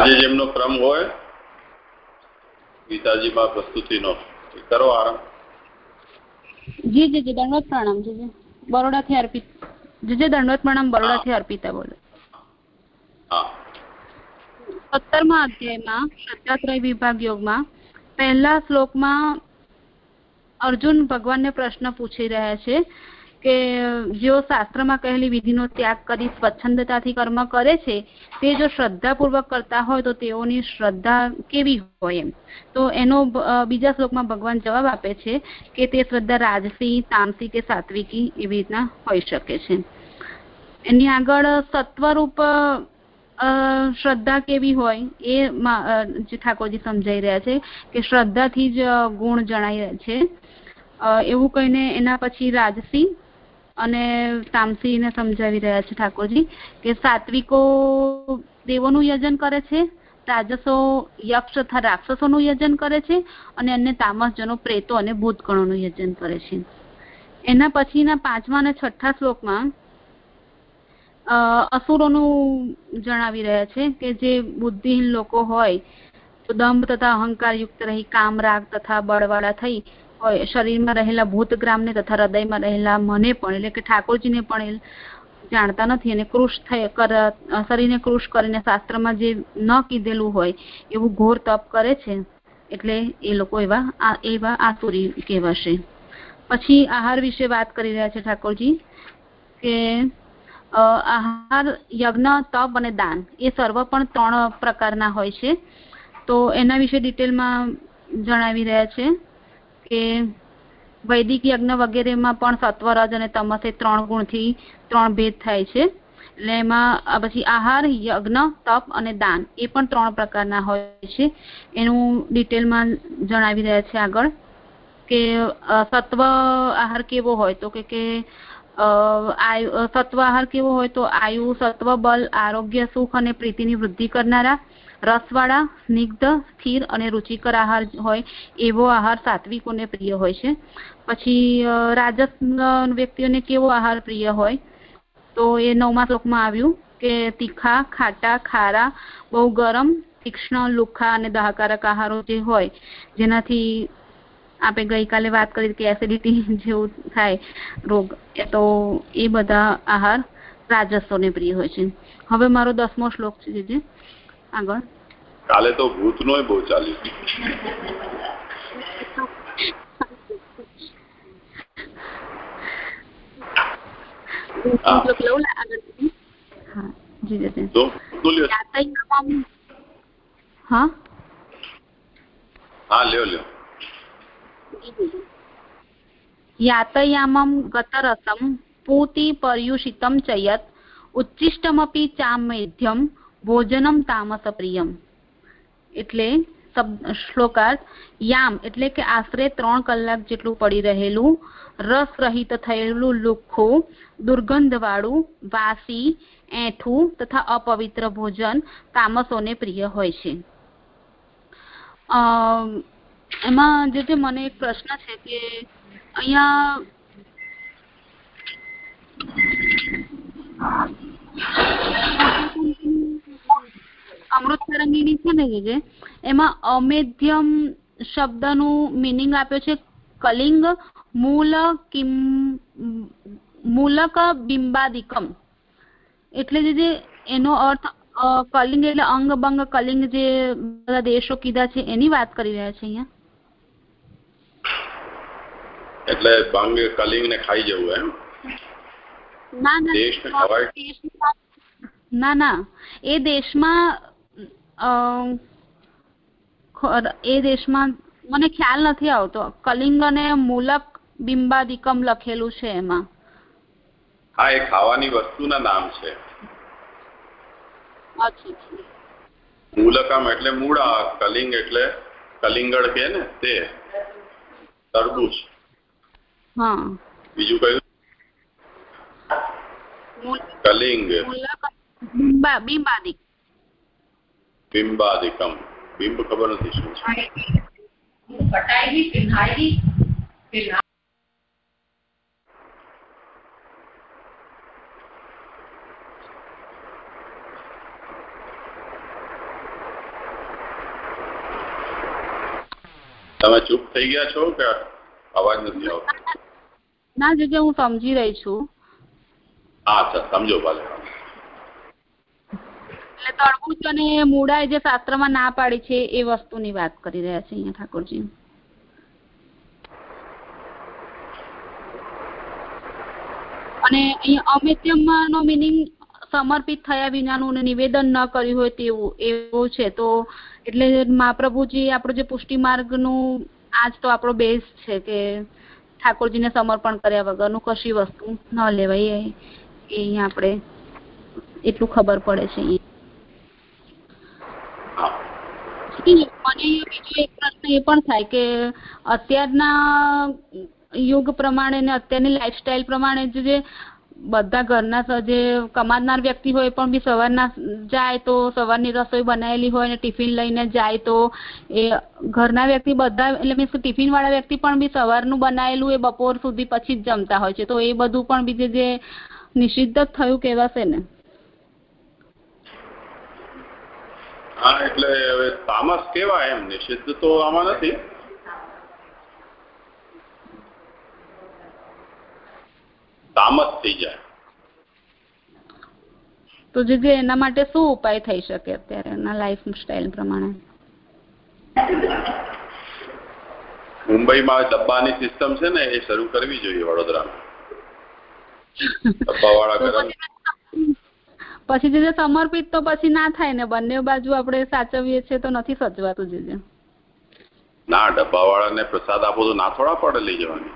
આજે જેમનો ક્રમ હોય ગીતાજીમાં પ્રસ્તુતિનો કરો આરંભ. જી જી જી દંડવત પ્રણામ જી જી. બરોડાથી અર્પિત. જી જી દંડવત પ્રણામ બરોડાથી અર્પિતા બોલે. સત્તરમા અધ્યાયમાં સત્યાત્રય વિભાગ યોગમાં પહેલા શ્લોકમાં અર્જુન ભગવાનને પ્રશ્ન પૂછી રહ્યા છે કે જેઓ શાસ્ત્રમાં કહેલી વિધિનો ત્યાગ કરી સ્વચ્છંદતાથી કર્મ કરે છે, તે જો શ્રદ્ધાપૂર્વક કરતા હોય તો તેઓની શ્રદ્ધા કેવી હોય એમ. તો એનો બીજા શ્લોકમાં ભગવાન જવાબ આપે છે કે તે શ્રદ્ધા રાજસી, તામસી કે સાત્વિકી એવી રીતના હોઈ શકે છે. એની આગળ સત્વરૂપ શ્રદ્ધા કેવી હોય એ જે ઠાકોરજી સમજાઈ રહ્યા છે કે શ્રદ્ધાથી જ ગુણ જણાય છે. એવું કહીને એના પછી રાજસી અને તામસીને સમજાવી રહ્યા છે ઠાકોરજી કે સાત્વિકો દેવોનું યજન કરે છે, રાજસો યક્ષ તથા રાક્ષસોનું યજન કરે છે અને અન્ય તામસજનો, પ્રેતો અને ભૂતગણોનું યજન કરે છે. એના પછીના પાંચમા અને છઠ્ઠા શ્લોકમાં અસુરોનું જણાવી રહ્યા છે કે જે બુદ્ધિહીન લોકો હોય, તો દંભ તથા અહંકાર યુક્ત રહી કામ રાગ તથા બળવાળા થઈ શરીરમાં રહેલા ભૂતગ્રામને તથા હૃદયમાં રહેલા મને પણ, એટલે કે ઠાકોરજીને પણ જાણતા નથી અને કૃષ થઈ શરીરને કૃષ કરીને શાસ્ત્રમાં જે ન કીધેલું હોય, એવું ઘોર તપ કરે છે, એટલે એ લોકો એવા એવા આસુરી કહેવાશે. પછી આહાર વિશે વાત કરી રહ્યા છે ઠાકોરજી, કે આહાર, યજ્ઞ, તપ અને દાન, એ સર્વ પણ ત્રણ પ્રકારના હોય છે. તો એના વિશે ડિટેલમાં જણાવી રહ્યા છે. કે વૈદિક યજ્ઞ વગેરેમાં પણ સત્વરજ અને તમસ એ ત્રણ ગુણથી ત્રણ ભેદ થાય છે. એટલે એમાં પછી આહાર, યજ્ઞ, તપ અને દાન એ પણ ત્રણ પ્રકારના હોય છે. એનું ડિટેલમાં જણાવી રહ્યા છે આગળ કે સત્વ આહાર કેવો હોય તો કે સત્વ આહાર કેવો હોય તો આયુ, સત્વ, બલ, આરોગ્ય, સુખ અને પ્રીતિની વૃદ્ધિ કરનારા રસવાળા, સ્નિગ્ધ, સ્થિર અને રુચિકર આહાર હોય એવો આહાર સાત્વિકોને પ્રિય હોય છે. પછી રાજસ વ્યક્તિઓને કેવો આહાર પ્રિય હોય? તો એ નવમા શ્લોકમાં આવ્યું કે તીખા, ખાટા, ખારા, બહુ ગરમ, તીક્ષ્ણ, લુખા અને દાહકારક આહારો જે હોય, જેનાથી આપણે ગઈકાલે વાત કરી કે એસિડિટી જેવું થાય રોગ તો એ બધા આહાર રાજસોને પ્રિય હોય છે. હવે મારો દસમો શ્લોક છે જે. આગળ. કાલે તો ભૂતનો બહુ ચાલ્યું. યાતયામમ ગતરસમ પૂતિ પર્યુષિતમ ચયત ચામેધ્યમ ભોજનમ તામસપ્રિયમ એટલે શ્લોકાર્થ યામ, એટલે કે આશરે ત્રણ કલાક જેટલું પડી રહેલું, રસ રહિત થયેલું લુખ્ખું દુર્ગંધવાળું, વાસી, એઠું તથા અપવિત્ર ભોજન તામસોને પ્રિય હોય છે. એમાં જે જે મને એક પ્રશ્ન છે કે અહીંયા અમૃત તરંગીણી છે ને જે એમાં અમેધ્યમ શબ્દનું મિનિંગ આપ્યો છે કલિંગ મૂલ કિમ મૂલક બિંબાદિકમ. એટલે જે એનો અર્થ કલિંગ એટલે અંગ બંગ કલિંગ જે બધા દેશો કીધા છે એની વાત કરી રહ્યા છે અહીંયા. એટલે બંગ કલિંગ ને ખાઈ જવું એમ? ના ના. ના ના. એ દેશમાં એ દેશમાં મને ખ્યાલ નથી આવતો. કલિંગ અને મૂલક બિંબાદિકમ લખેલું છે એમાં. હા એ ખાવાની વસ્તુના નામ છે. મૂલકમ એટલે મૂળા કલિંગ એટલે કલિંગડ કે ને તે. તરબૂચ. હા. બીજું કયું? કલિંગ. બિંબાદિક. બિંબાદિકમ બિંબ ખબર નથી શું છે તમે ચૂપ થઈ ગયા છો કે અવાજ નથી આવતો ના જીજે હું સમજી રહી છું હા સર સમજો ભલે તરબૂચ અને મૂળા જે શાસ્ત્રમાં ના પાડી છે એ વસ્તુની વાત કરી રહ્યા છે અહીંયા ઠાકોરજી. અને અહીંયા અમેત્યમનો મિનિંગ સમર્પિત થયા વિનાનું નિવેદન ન કર્યું હોય તેવું, એવું છે. તો એટલે મહાપ્રભુજી આપણો જે પુષ્ટિ માર્ગનું, આજ તો આપણો બેઝ છે કે ઠાકોરજીને સમર્પણ કર્યા વગરનું કશી વસ્તુ ન લેવાય. એ અહીંયા આપણે એટલું ખબર પડે છે હા બીજો એક પ્રશ્ન એ પણ થાય કે અત્યારના યુગ પ્રમાણે ને અત્યારની લાઈફસ્ટાઈલ પ્રમાણે જે બધા ઘરના જે કમાનાર વ્યક્તિ હોય પણ બી સવારના જાય તો સવારની રસોઈ બનાવેલી હોય ને ટિફિન લઈને જાય તો એ ઘરના વ્યક્તિ બધા, એટલે મીન્સ ટિફિન વાળા વ્યક્તિ પણ બી સવારનું બનાવેલું એ બપોર સુધી પછી જ જમતા હોય છે. તો એ બધું પણ બીજે જે- નિષિદ્ધ થયું કહેવાશે ને. હા એટલે હવે તામસ કેવાય એમ નિષિદ્ધ તો આમાં નથી. તામસ થઈ જાય. તો જે જે એના માટે શું ઉપાય થઈ શકે અત્યારે એના લાઈફ સ્ટાઈલ પ્રમાણે? મુંબઈમાં ડબ્બાની સિસ્ટમ છે ને એ શરૂ કરવી જોઈએ વડોદરામાં. ડબ્બાવાળા ગરમ પછી જે સમર્પિત તો પછી ના થાય ને બંને બાજુ આપણે સાચવીએ છીએ તો નથી સચવાતું જે જે. ના ડબ્બાવાળાને પ્રસાદ આપો તો ના થોડા પડે લઈ જવાની.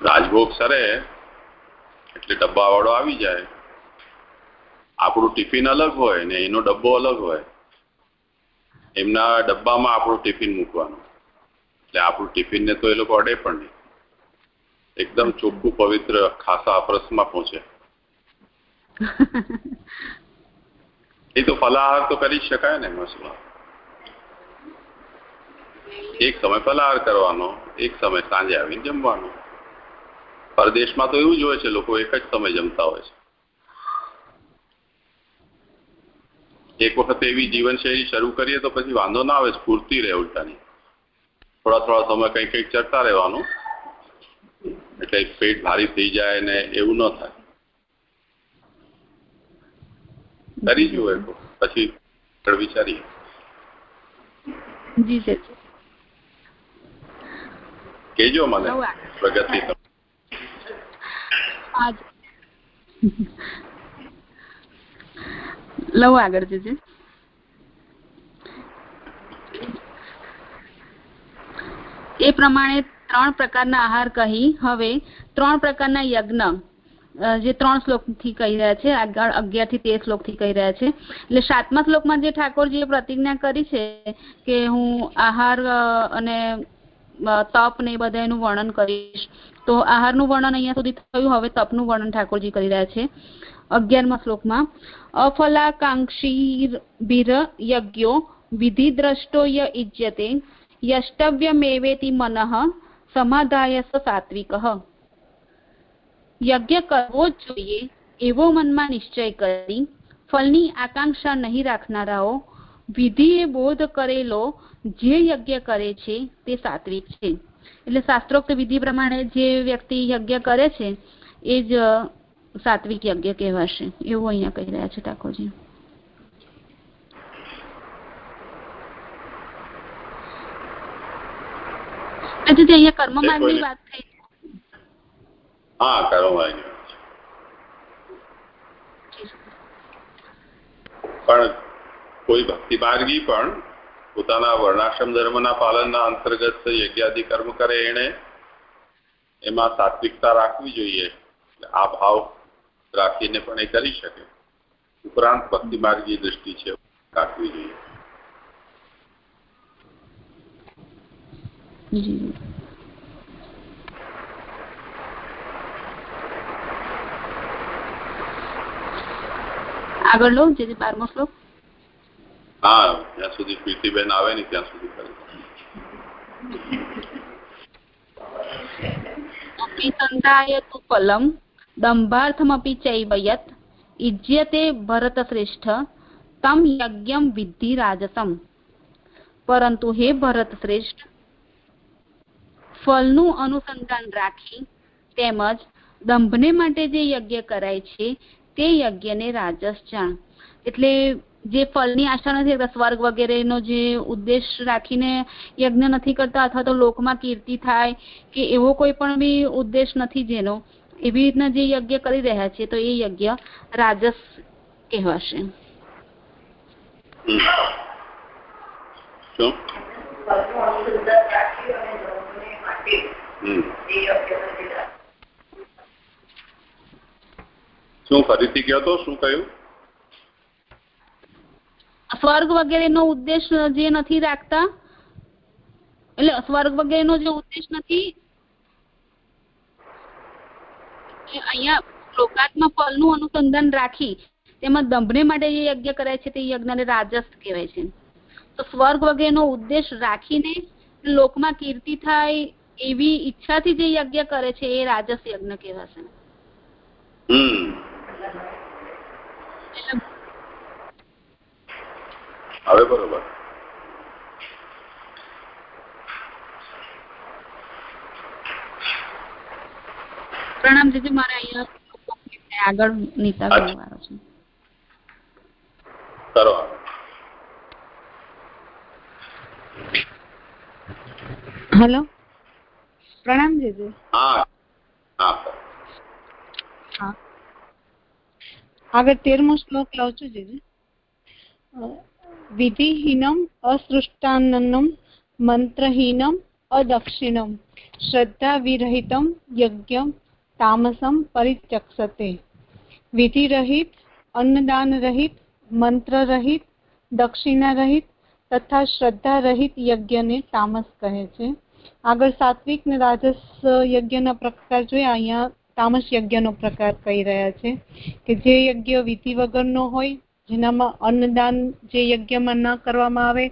રાજભોગ સરે એટલે ડબ્બાવાળો આવી જાય. આપણું ટિફિન અલગ હોય ને એનો ડબ્બો અલગ હોય. એમના ડબ્બામાં આપણું ટિફિન મૂકવાનું. એટલે આપણું ટિફિનને તો એ લોકો અડે પણ નહીં. એકદમ ચોખ્ખું પવિત્ર ખાસા અપરસમાં પહોંચે. એ તો ફલાહાર તો કરી શકાય ને મસમાં એક સમય ફલાહાર કરવાનો એક સમય સાંજે આવીને જમવાનો. પરદેશમાં તો એવું જ હોય છે લોકો એક જ સમય જમતા હોય છે. એક વખત એવી જીવનશૈલી શરૂ કરીએ તો પછી વાંધો ના આવે સ્ફૂર્તિ રહે ઉલટાની. થોડા થોડા સમય કંઈક કંઈક ચડતા રહેવાનું. એટલે પેટ ભારી થઈ જાય ને એવું ન થાય. કરી જુઓ એક પછી આગળ વિચારીએ. જી છે કહેજો મને પ્રગતિ લઉં આગળ જજે એ પ્રમાણે ત્રણ પ્રકારના આહાર કહી. હવે ત્રણ પ્રકારના યજ્ઞ જે ત્રણ શ્લોકથી કહી રહ્યા છે, આગળ અગિયારથી તેર શ્લોકથી કહી રહ્યા છે. એટલે સાતમા શ્લોકમાં જે ઠાકોરજીએ પ્રતિજ્ઞા કરી છે કે હું આહાર અને તપ ને એ બધા એનું વર્ણન કરીશ. તો આહારનું વર્ણન અહીંયા સુધી થયું, હવે તપનું વર્ણન ઠાકોરજી કરી રહ્યા છે અગિયારમા શ્લોકમાં. અફલાકાંક્ષીભિર યજ્ઞો વિધિ દ્રષ્ટો ય ઇજ્યતે યષ્ટવ્યમેવેતિ મનઃ સમાધાય સ સાત્વિક યજ્ઞ કરવો જ જોઈએ એવો મનમાં નિશ્ચય કરી ફળની આકાંક્ષા નહીં રાખનારાઓ વિધિએ બોધ કરેલો જે યજ્ઞ કરે છે તે સાત્વિક છે એટલે શાસ્ત્રોક્ત વિધિ પ્રમાણે જે વ્યક્તિ યજ્ઞ કરે છે એ જ સાત્વિક યજ્ઞ કહેવાશે એવું અહીંયા કહી રહ્યા છે ઠાકોરજી આજે જે અહીંયા કર્મ માર્ગની વાત થઈ. હા કરવામાં આવી પણ કોઈ ભક્તિ માર્ગી પણ પોતાના વર્ણાશ્રમ ધર્મના પાલનના અંતર્ગત યજ્ઞાદિ કર્મ કરે એને એમાં સાત્વિકતા રાખવી જોઈએ. આ ભાવ રાખીને પણ એ કરી શકે. ઉપરાંત ભક્તિ માર્ગી દ્રષ્ટિ છે રાખવી જોઈએ. जी। આગળ લો જે બારમો શ્લોક. હા જ્યાં સુધી પ્રીતિબેન આવે ને ત્યાં સુધી અપિસંતાય તુ ફલમ દંભાર્થમપી ચૈવ યત ઇજ્યતે તમ યજ્ઞમ વિદ્ધિ રાજસમ. પરંતુ હે ભરતશ્રેષ્ઠ ફળનું અનુસંધાન રાખી તેમજ દંભને માટે જે યજ્ઞ કરાય છે તે યજ્ઞને રાજસ જાણ. એટલે જે ફળની આશા નથી કરતા સ્વર્ગ વગેરેનો જે ઉદ્દેશ રાખીને યજ્ઞ નથી કરતા અથવા તો લોકમાં કીર્તિ થાય કે એવો કોઈ પણ બી ઉદ્દેશ નથી જેનો એવી રીતના જે યજ્ઞ કરી રહ્યા છે તો એ યજ્ઞ રાજસ કહેવાશે. શું? શું ફરીથી વગેરેનો ઉદ્દેશ જે નથી રાખતા, એટલે સ્વર્ગ વગેરેનો જે ઉદ્દેશ નથી અહીંયા શ્લોકાત્મા ફળનું અનુસંધાન રાખી, તેમાં દંભને માટે જે યજ્ઞ કરાય છે, તે યજ્ઞને રાજસ કહેવાય છે. તો સ્વર્ગ વગેરેનો ઉદ્દેશ રાખીને લોકમાં કીર્તિ થાય એવી ઈચ્છાથી જે યજ્ઞ કરે છે એ રાજસ યજ્ઞ કહેવાશે. હવે બરોબર. પ્રણામ જીજુ મારે અહીંયા આગળ નિશા કરવાનો છે. કરો હેલો. પ્રણામ જીજુ આગળ તેરમો શ્લોક લઉં છું જીજુ વિધિહીનમ અસૃષ્ટાન્નમ મંત્રહીનમ અદક્ષિણમ શ્રદ્ધા વિરહિતમ યજ્ઞ તામસમ પરિચક્ષતે વિધિરહિત અન્નદાન રહિત મંત્ર રહિત દક્ષિણા રહિત તથા શ્રદ્ધા રહિત યજ્ઞને તામસ કહે છે. આગળ સાત્વિક ને રાજસ યજ્ઞના પ્રકાર જોયા, અહીંયા તામસ યજ્ઞનો પ્રકાર કહી રહ્યા છે કે જે યજ્ઞ વિધિ વગરનો હોય, જેનામાં અન્નદાન જે યજ્ઞમાં ન કરવામાં આવે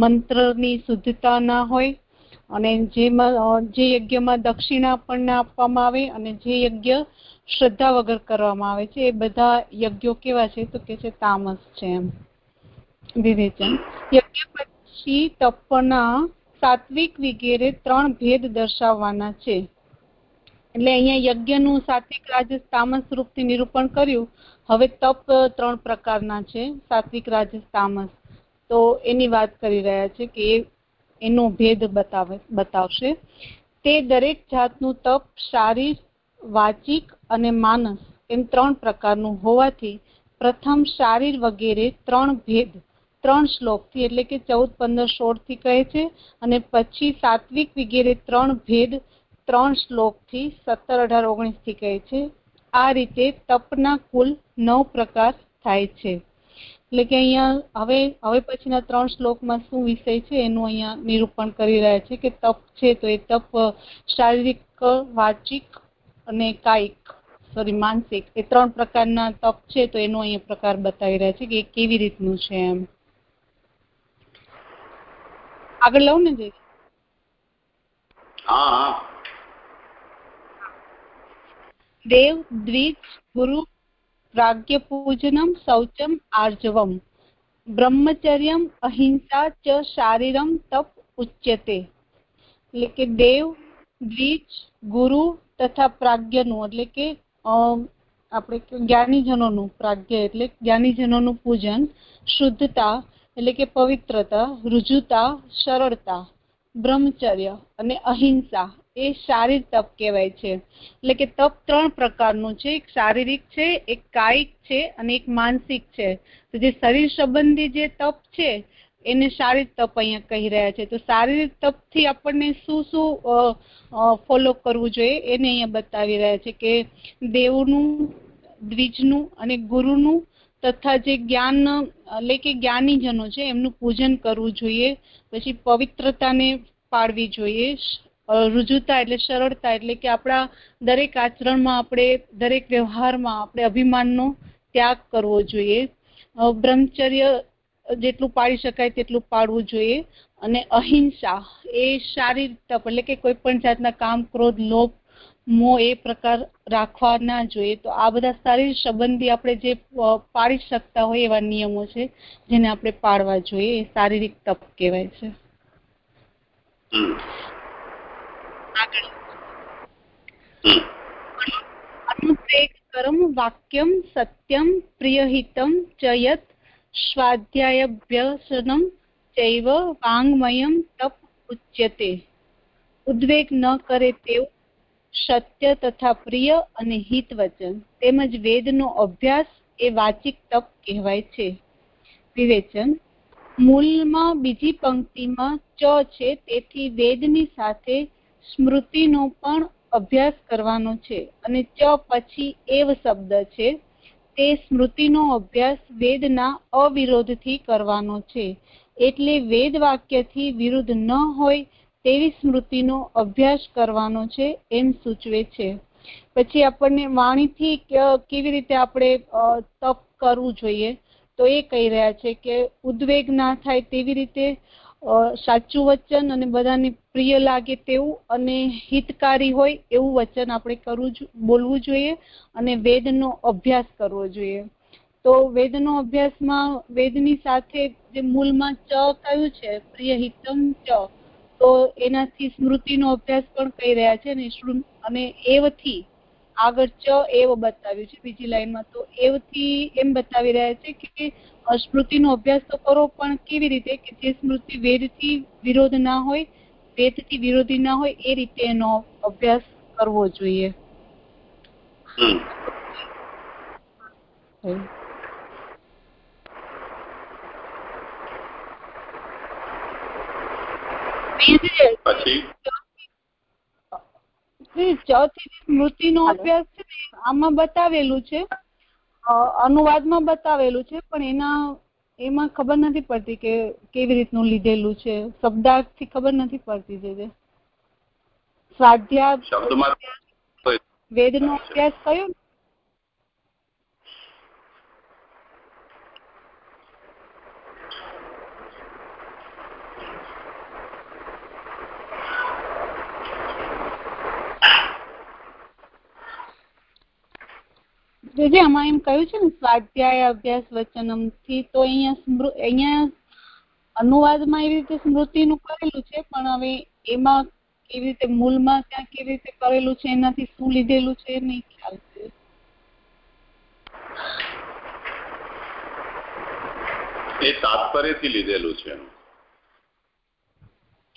મંત્રની શુદ્ધતા ના હોય, અને જેમાં જે યજ્ઞમાં દક્ષિણા પણ ના આપવામાં આવે અને જે યજ્ઞ શ્રદ્ધા વગર કરવામાં આવે છે, એ બધા યજ્ઞો કેવા છે તો કે છે તામસ છે એમ. વિવેચન. યજ્ઞ પછી તપના સાત્વિક વગેરે ત્રણ ભેદ દર્શાવવાના છે. એટલે અહીંયા યજ્ઞનું સાત્વિક રાજસ તામસ રૂપથી નિરૂપણ કર્યું. હવે તપ ત્રણ પ્રકારના છે, સાત્વિક રાજસ તામસ. તો એની વાત કરી રહ્યા છે કે એનો ભેદ બતાવે, બતાવશે. તે દરેક જાતનું તપ, શારીર, વાચિક અને માનસ એમ ત્રણ પ્રકારનું હોવાથી પ્રથમ શારીર વગેરે ત્રણ ભેદ ત્રણ શ્લોકથી, એટલે કે ચૌદ, પંદર, સોળથી કહે છે. અને પછી સાત્વિક વગેરે ત્રણ ભેદ ત્રણ શ્લોકથી સત્તર, અઢાર, ઓગણીસથી કહે છે. આ રીતે તપના કુલ નવ પ્રકાર થાય છે. એટલે કે અહીંયા હવે હવે પછીના ત્રણ શ્લોકમાં શું વિષય છે એનું અહીંયા નિરૂપણ કરી રહ્યા છે કે તપ છે તો એ તપ શારીરિક વાચિક અને કાયિક સોરી માનસિક, એ ત્રણ પ્રકારના તપ છે તો એનો અહીંયા પ્રકાર બતાવી રહ્યા છે કે એ કેવી રીતનું છે એમ. આગળ લઉં ને હા દેવ દ્વિજ ગુરુ પ્રાગ્ય પૂજનમ શૌચમ આર્જવમ. બ્રહ્મચર્યમ અહિંસા ચ શારીરમ તપ ઉચ્યતે. એટલે કે દેવ દ્વિજ ગુરુ તથા પ્રાગ્યનું એટલે કે આપણે જ્ઞાનીજનોનું પ્રાગ્ય એટલે જ્ઞાનીજનોનું પૂજન શુદ્ધતા એટલે કે પવિત્રતા, રુજુતા, સરળતા, બ્રહ્મચર્ય અને અહિંસા એ શારીરિક તપ કહેવાય છે. એટલે કે તપ ત્રણ પ્રકારનું છે. એક શારીરિક છે, એક કાયિક છે અને એક માનસિક છે. તો જે શરીર સંબંધી જે તપ છે, એને શારીરિક તપ અહીંયા કહી રહ્યા છે. તો શારીરિક તપથી આપણને શું શું ફોલો કરવું જોઈએ એને અહીંયા બતાવી રહ્યા છે કે દેવનું, દ્વિજનું અને ગુરુનું તથા જે જ્ઞાન, એટલે કે જ્ઞાનીજનો છે, એમનું પૂજન કરવું જોઈએ, પછી પવિત્રતાને પાળવી જોઈએ રુજુતા એટલે સરળતા, એટલે કે આપણા દરેક આચરણમાં આપણે, દરેક વ્યવહારમાં આપણે અભિમાનનો ત્યાગ કરવો જોઈએ. બ્રહ્મચર્ય જેટલું પાળી શકાય તેટલું પાળવું જોઈએ. અને અહિંસા એ શારીરિક તપ, એટલે કે કોઈ પણ જાતના કામ, ક્રોધ, લોભ મોહ એ પ્રકાર રાખવા ના જોઈએ તો આ બધા શારીરિક સંબંધી આપણે જે પાડી શકતા હોય એવા નિયમો છે જેને આપણે પાળવા જોઈએ એ શારીરિક તપ કહેવાય છે. કર્મ વાક્યમ સત્યમ પ્રિયહિતમ ચયત યત સ્વાધ્યાયભ્યસનમ ચૈવ વાંગમયમ તપ ઉચ્યતે. ઉદ્વેગ ન કરે તેવું સત્ય તથા પ્રિય અને હિત વચન તેમજ વેદનો અભ્યાસ એ વાચિક તપ કહેવાય છે. વિવેચન. મૂળમાં બીજી પંક્તિમાં ચ છે તેથી વેદની સાથે સ્મૃતિનો પણ અભ્યાસ કરવાનો છે અને ચ પછી એવ શબ્દ છે. તે સ્મૃતિનો અભ્યાસ વેદના અવિરોધથી કરવાનો છે. એટલે વેદ વાક્યથી વિરુદ્ધ ન હોય તેવી સ્મૃતિનો અભ્યાસ કરવાનો છે એમ સૂચવે છે. પછી આપણને વાણીથી કેવી રીતે આપણે તપ કરવું જોઈએ? તો એ કહી રહ્યા છે કે ઉદ્વેગ ના થાય તેવી રીતે સાચું વચન અને બધાને પ્રિય લાગે તેવું અને હિતકારી હોય એવું વચન આપણે કરવું બોલવું જોઈએ અને વેદનો અભ્યાસ કરવો જોઈએ. તો વેદનો અભ્યાસમાં વેદની સાથે જે મૂળમાં ચ કયું છે? પ્રિય હિતમ ચ. તો એનાથી સ્મૃતિનો અભ્યાસ પણ કહી રહ્યા છે અને અને એવથી આગળ ચ એવ બતાવ્યું છે બીજી લાઈનમાં. તો એવથી એમ બતાવી રહ્યા છે કે સ્મૃતિનો અભ્યાસ તો કરો પણ કેવી રીતે? કે જે સ્મૃતિ વેદથી વિરોધ ના હોય વેદથી વિરોધી ના હોય એ રીતે એનો અભ્યાસ કરવો જોઈએ હમ વેદ પછી? ચોથી સ્મૃતિનો અભ્યાસ છે ને આમાં બતાવેલું છે. અનુવાદમાં બતાવેલું છે પણ એના એમાં ખબર નથી પડતી કે કેવી રીતનું લીધેલું છે. શબ્દાર્થથી ખબર નથી પડતી જે સ્વાધ્યાય શબ્દમાં વેદનો અભ્યાસ કયો જે આમાં એમ કહ્યું છે ને સ્વાધ્યાય અભ્યાસ વચનમથી તો અહીંયા અહીંયા અનુવાદમાં એવી રીતે સ્મૃતિનું કરેલું છે પણ હવે એમાં કેવી રીતે મૂળમાં ત્યાં કેવી રીતે કરેલું છે એનાથી શું લીધેલું છે નહીં ખ્યાલ છે. એ તાત્પર્યથી લીધેલું છે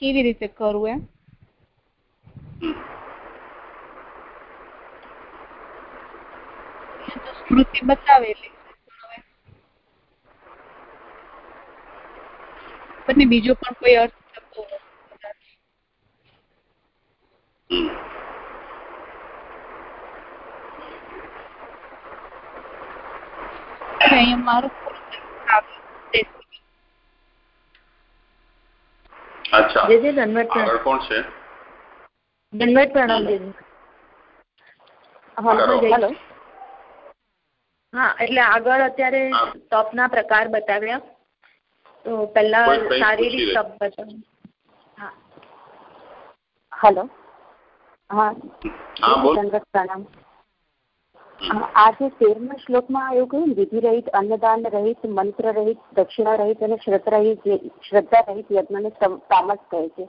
કેવી રીતે કરવું એમ હમ. અહીંયા તો સ્મૃતિ બતાવેલી. બંને બીજો પણ કોઈ અર્થ થતો અહીંયા મારું. અચ્છા. આગળ કોણ છે? દંડવત પ્રણામ કરો. હેલો. હા એટલે આગળ અત્યારે. તપના પ્રકાર બતાવ્યા. તો પહેલા શારીરિક. તપ બતાવ્યું હા. હેલો. હા. પ્રણામ. હમ. આ જે તેરમા શ્લોકમાં એવું કહ્યું વિધિ રહિત અન્નદાન રહિત મંત્ર રહિત દક્ષિણા રહિત અને શ્રદ્ધા રહિત શ્રદ્ધા રહિત યજ્ઞને તામસ કહે છે.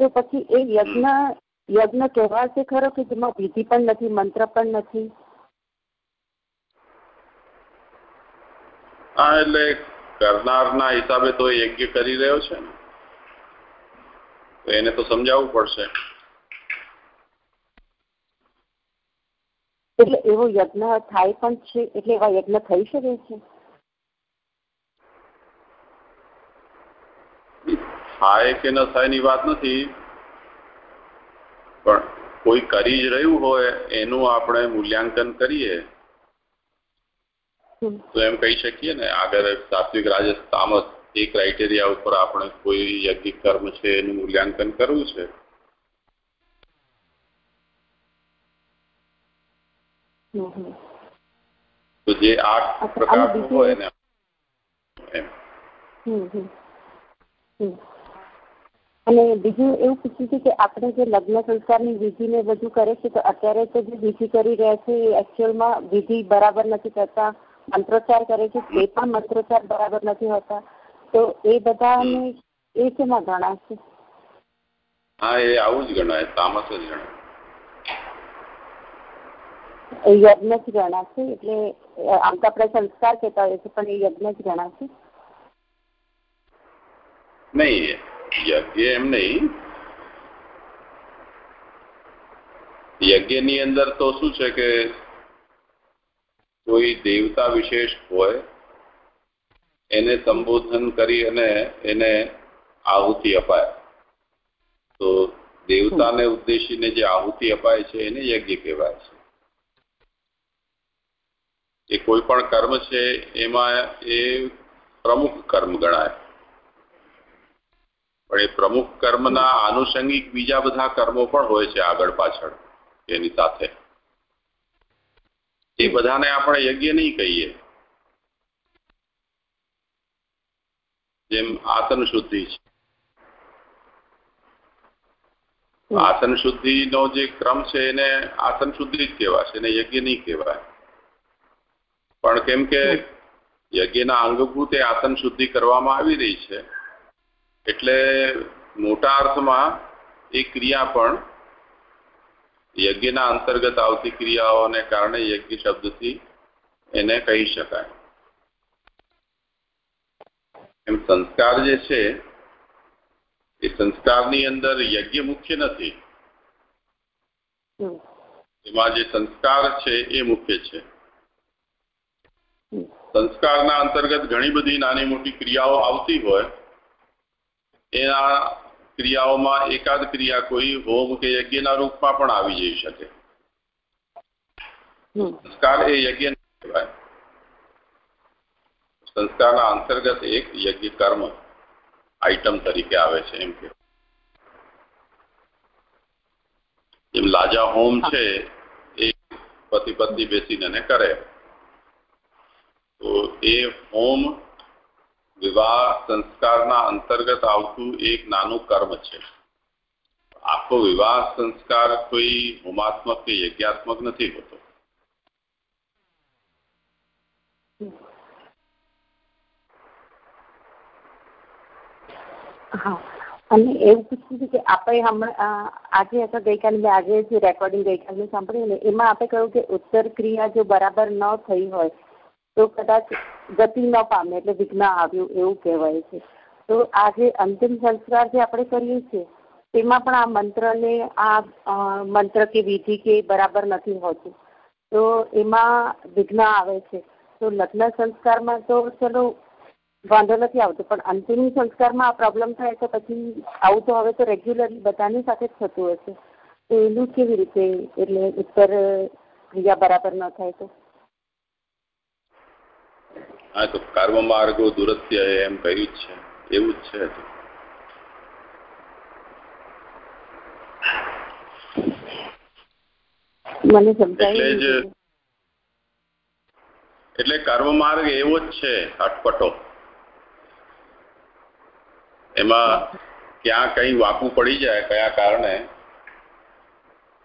તો પછી એ યજ્ઞ યજ્ઞ કહેવાશે ખરો કે જેમાં વિધિ પણ નથી મંત્ર પણ નથી? હા એટલે કરનારના હિસાબે તો યજ્ઞ કરી રહ્યો છે ને. તો એને તો સમજાવવું પડશે. એટલે એવો યજ્ઞ થાય પણ છે એટલે એવા યજ્ઞ થઈ શકે છે? થાય કે ન થાયની વાત નથી. પણ કોઈ કરી જ રહ્યું હોય એનું આપણે મૂલ્યાંકન કરીએ. તો એમ કહી શકીએ ને આગળ સાત્વિક રાજસ તામસ એ ક્રાઇટેરિયા ઉપર આપણે કોઈ યજ્ઞિક કર્મ છે એનું મૂલ્યાંકન કરવું છે. તો જે અને પ્રકારનું હોય ને એમ હમ હમ. હમ. અને બીજું એવું પૂછ્યું છે કે આપણે જે લગ્ન સંસ્કારની વિધિ ને બધું કરે છે તો અત્યારે તો જે વિધિ કરી રહ્યા છે એ એકચ્યુઅલમાં વિધિ બરાબર નથી કરતા મંત્રોચ્ચાર કરે છે એ પણ મંત્રોચ્ચાર બરાબર નથી હોતા. તો એ બધાને એ કેમાં ગણાશે હા એ આવું જ ગણાય તામસ જ ગણાય. યજ્ઞ જ ગણાશે એટલે આમ તો આપણે સંસ્કાર કહેતા હોઈએ છીએ પણ એ યજ્ઞ જ ગણાશે નહીં યજ્ઞ એમ નહીં. યજ્ઞની અંદર તો શું છે કે કોઈ દેવતા વિશેષ હોય, એને સંબોધન કરી અને એને આહુતિ અપાય. તો દેવતાને ઉદ્દેશીને જે આહુતિ અપાય છે, એને યજ્ઞ કહેવાય છે. એ કોઈ પણ કર્મ છે, એમાં એ પ્રમુખ કર્મ ગણાય. પણ એ પ્રમુખ કર્મના આનુષંગિક બીજા બધા કર્મો પણ હોય છે આગળ પાછળ, એની સાથે. એ બધાને આપણે યજ્ઞ નહીં કહીએ. જેમ આસન શુદ્ધિ છે. આસન શુદ્ધિનો જે ક્રમ છે એને આસન શુદ્ધિ જ કહેવાશે, એને યજ્ઞ નહીં કહેવાય. પણ કેમ કે યજ્ઞના અંગભૂત એ આસન શુદ્ધિ કરવામાં આવી રહી છે. એટલે મોટા અર્થમાં એ ક્રિયા પણ યજ્ઞના અંતર્ગત આવતી ક્રિયાઓને કારણે યજ્ઞ શબ્દથી એને કહી શકાય. એમ સંસ્કાર જે છે, એ સંસ્કારની અંદર યજ્ઞ મુખ્ય નથી. એમાં જે સંસ્કાર છે, એ મુખ્ય છે. સંસ્કારના અંતર્ગત ઘણી બધી નાની મોટી ક્રિયાઓ આવતી હોય, એના ક્રિયાઓમાં એકાદ ક્રિયા કોઈ હોમ કે યજ્ઞના રૂપમાં પણ આવી જઈ શકે. સંસ્કાર એ યજ્ઞ કહેવાય. સંસ્કારના અંતર્ગત એક યજ્ઞ કર્મ આઈટમ તરીકે આવે છે એમ કે જેમ લાજા હોમ છે એ પતિ પત્ની બેસીને કરે. તો એ હોમ વિવાહ સંસ્કારના અંતર્ગત આવતું એક નાનું કર્મ છે. આખો વિવાહ સંસ્કાર કોઈ હોમાત્મક કે યજ્ઞાત્મક નથી હોતો. હા, અને એવું પૂછ્યું છે કે આપણે હમણાં આજે અથવા ગઈકાલે આજે જે રેકોર્ડિંગ ગઈકાલે સાંભળ્યું ને, એમાં આપણે કહ્યું કે ઉત્તર ક્રિયા જો બરાબર ન થઈ હોય તો કદાચ ગતિ ન પામે એટલે વિઘ્ન આવ્યું એવું કહેવાય છે. તો આ જે અંતિમ સંસ્કાર જે આપણે કરીએ છીએ, તેમાં પણ આ મંત્રને આ મંત્ર કે વિધિ કે બરાબર નથી હોતું. તો એમાં વિઘ્ન આવે છે. તો લગ્ન સંસ્કારમાં તો ચલો, વાંધો નથી આવતો, પણ અંતિમ સંસ્કારમાં આ પ્રોબ્લેમ થાય તો પછી આવું તો હવે તો રેગ્યુલરલી બધાની સાથે જ થતું હશે તો એનું કેવી રીતે, એટલે ઉત્તર ક્રિયા બરાબર ન થાય તો? હા તો કર્મ માર્ગો દુરત્ય એમ કહ્યું જ છે. એવું જ છે એટલે એટલે કર્મ માર્ગ એવો જ છે અટપટો એમાં ક્યાં કઈ વાંકું પડી જાય કયા કારણે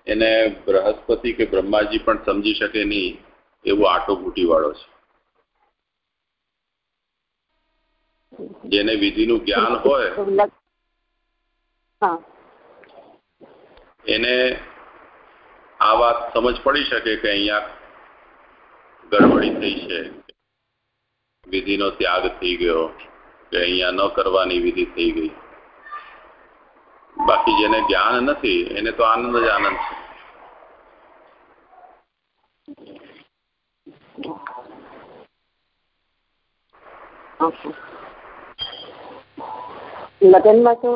એને બૃહસ્પતિ કે બ્રહ્માજી પણ સમજી શકે નહીં એવો આટો બૂટી વાળો છે. જેને વિધિનું જ્ઞાન હોય એને આ વાત સમજ પડી શકે કે અહીંયા ગડબડી થઈ છે વિધિનો ત્યાગ થઈ ગયો કે અહીંયા ન કરવાની વિધિ થઈ ગઈ. બાકી જેને જ્ઞાન નથી એને તો આનંદ જ આનંદ છે. લગ્નમાં તો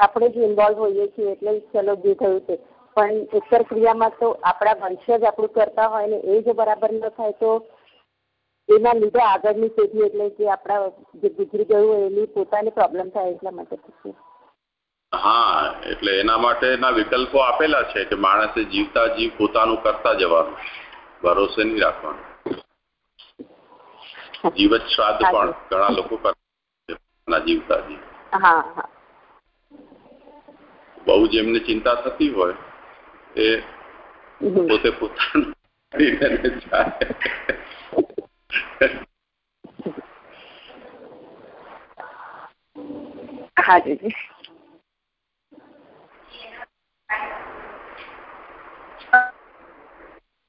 આપણે જ ઇન્વોલ્વ હોઈએ છીએ એટલે ચલો જે થયું છે. પણ ઉત્તર ક્રિયામાં તો આપણા વંશજ આપણું કરતા હોય ને એ જો બરાબર ન થાય તો એના લીધે આગળની પેઢી એટલે જે આપણા જે ગુજરી ગયું હોય એની પોતાની પ્રોબ્લેમ થાય એટલા માટે હા એટલે એના માટેના વિકલ્પો આપેલા છે કે માણસે જીવતા જીવ પોતાનું કરતા જવાનું ભરોસે નહીં રાખવાનું. જીવત શ્રાદ્ધ પણ ઘણા લોકો કરતા જીવતા જીવ. હા હા. બહુ જેમને ચિંતા થતી હોય એ પોતે પોતાનું હા જીજી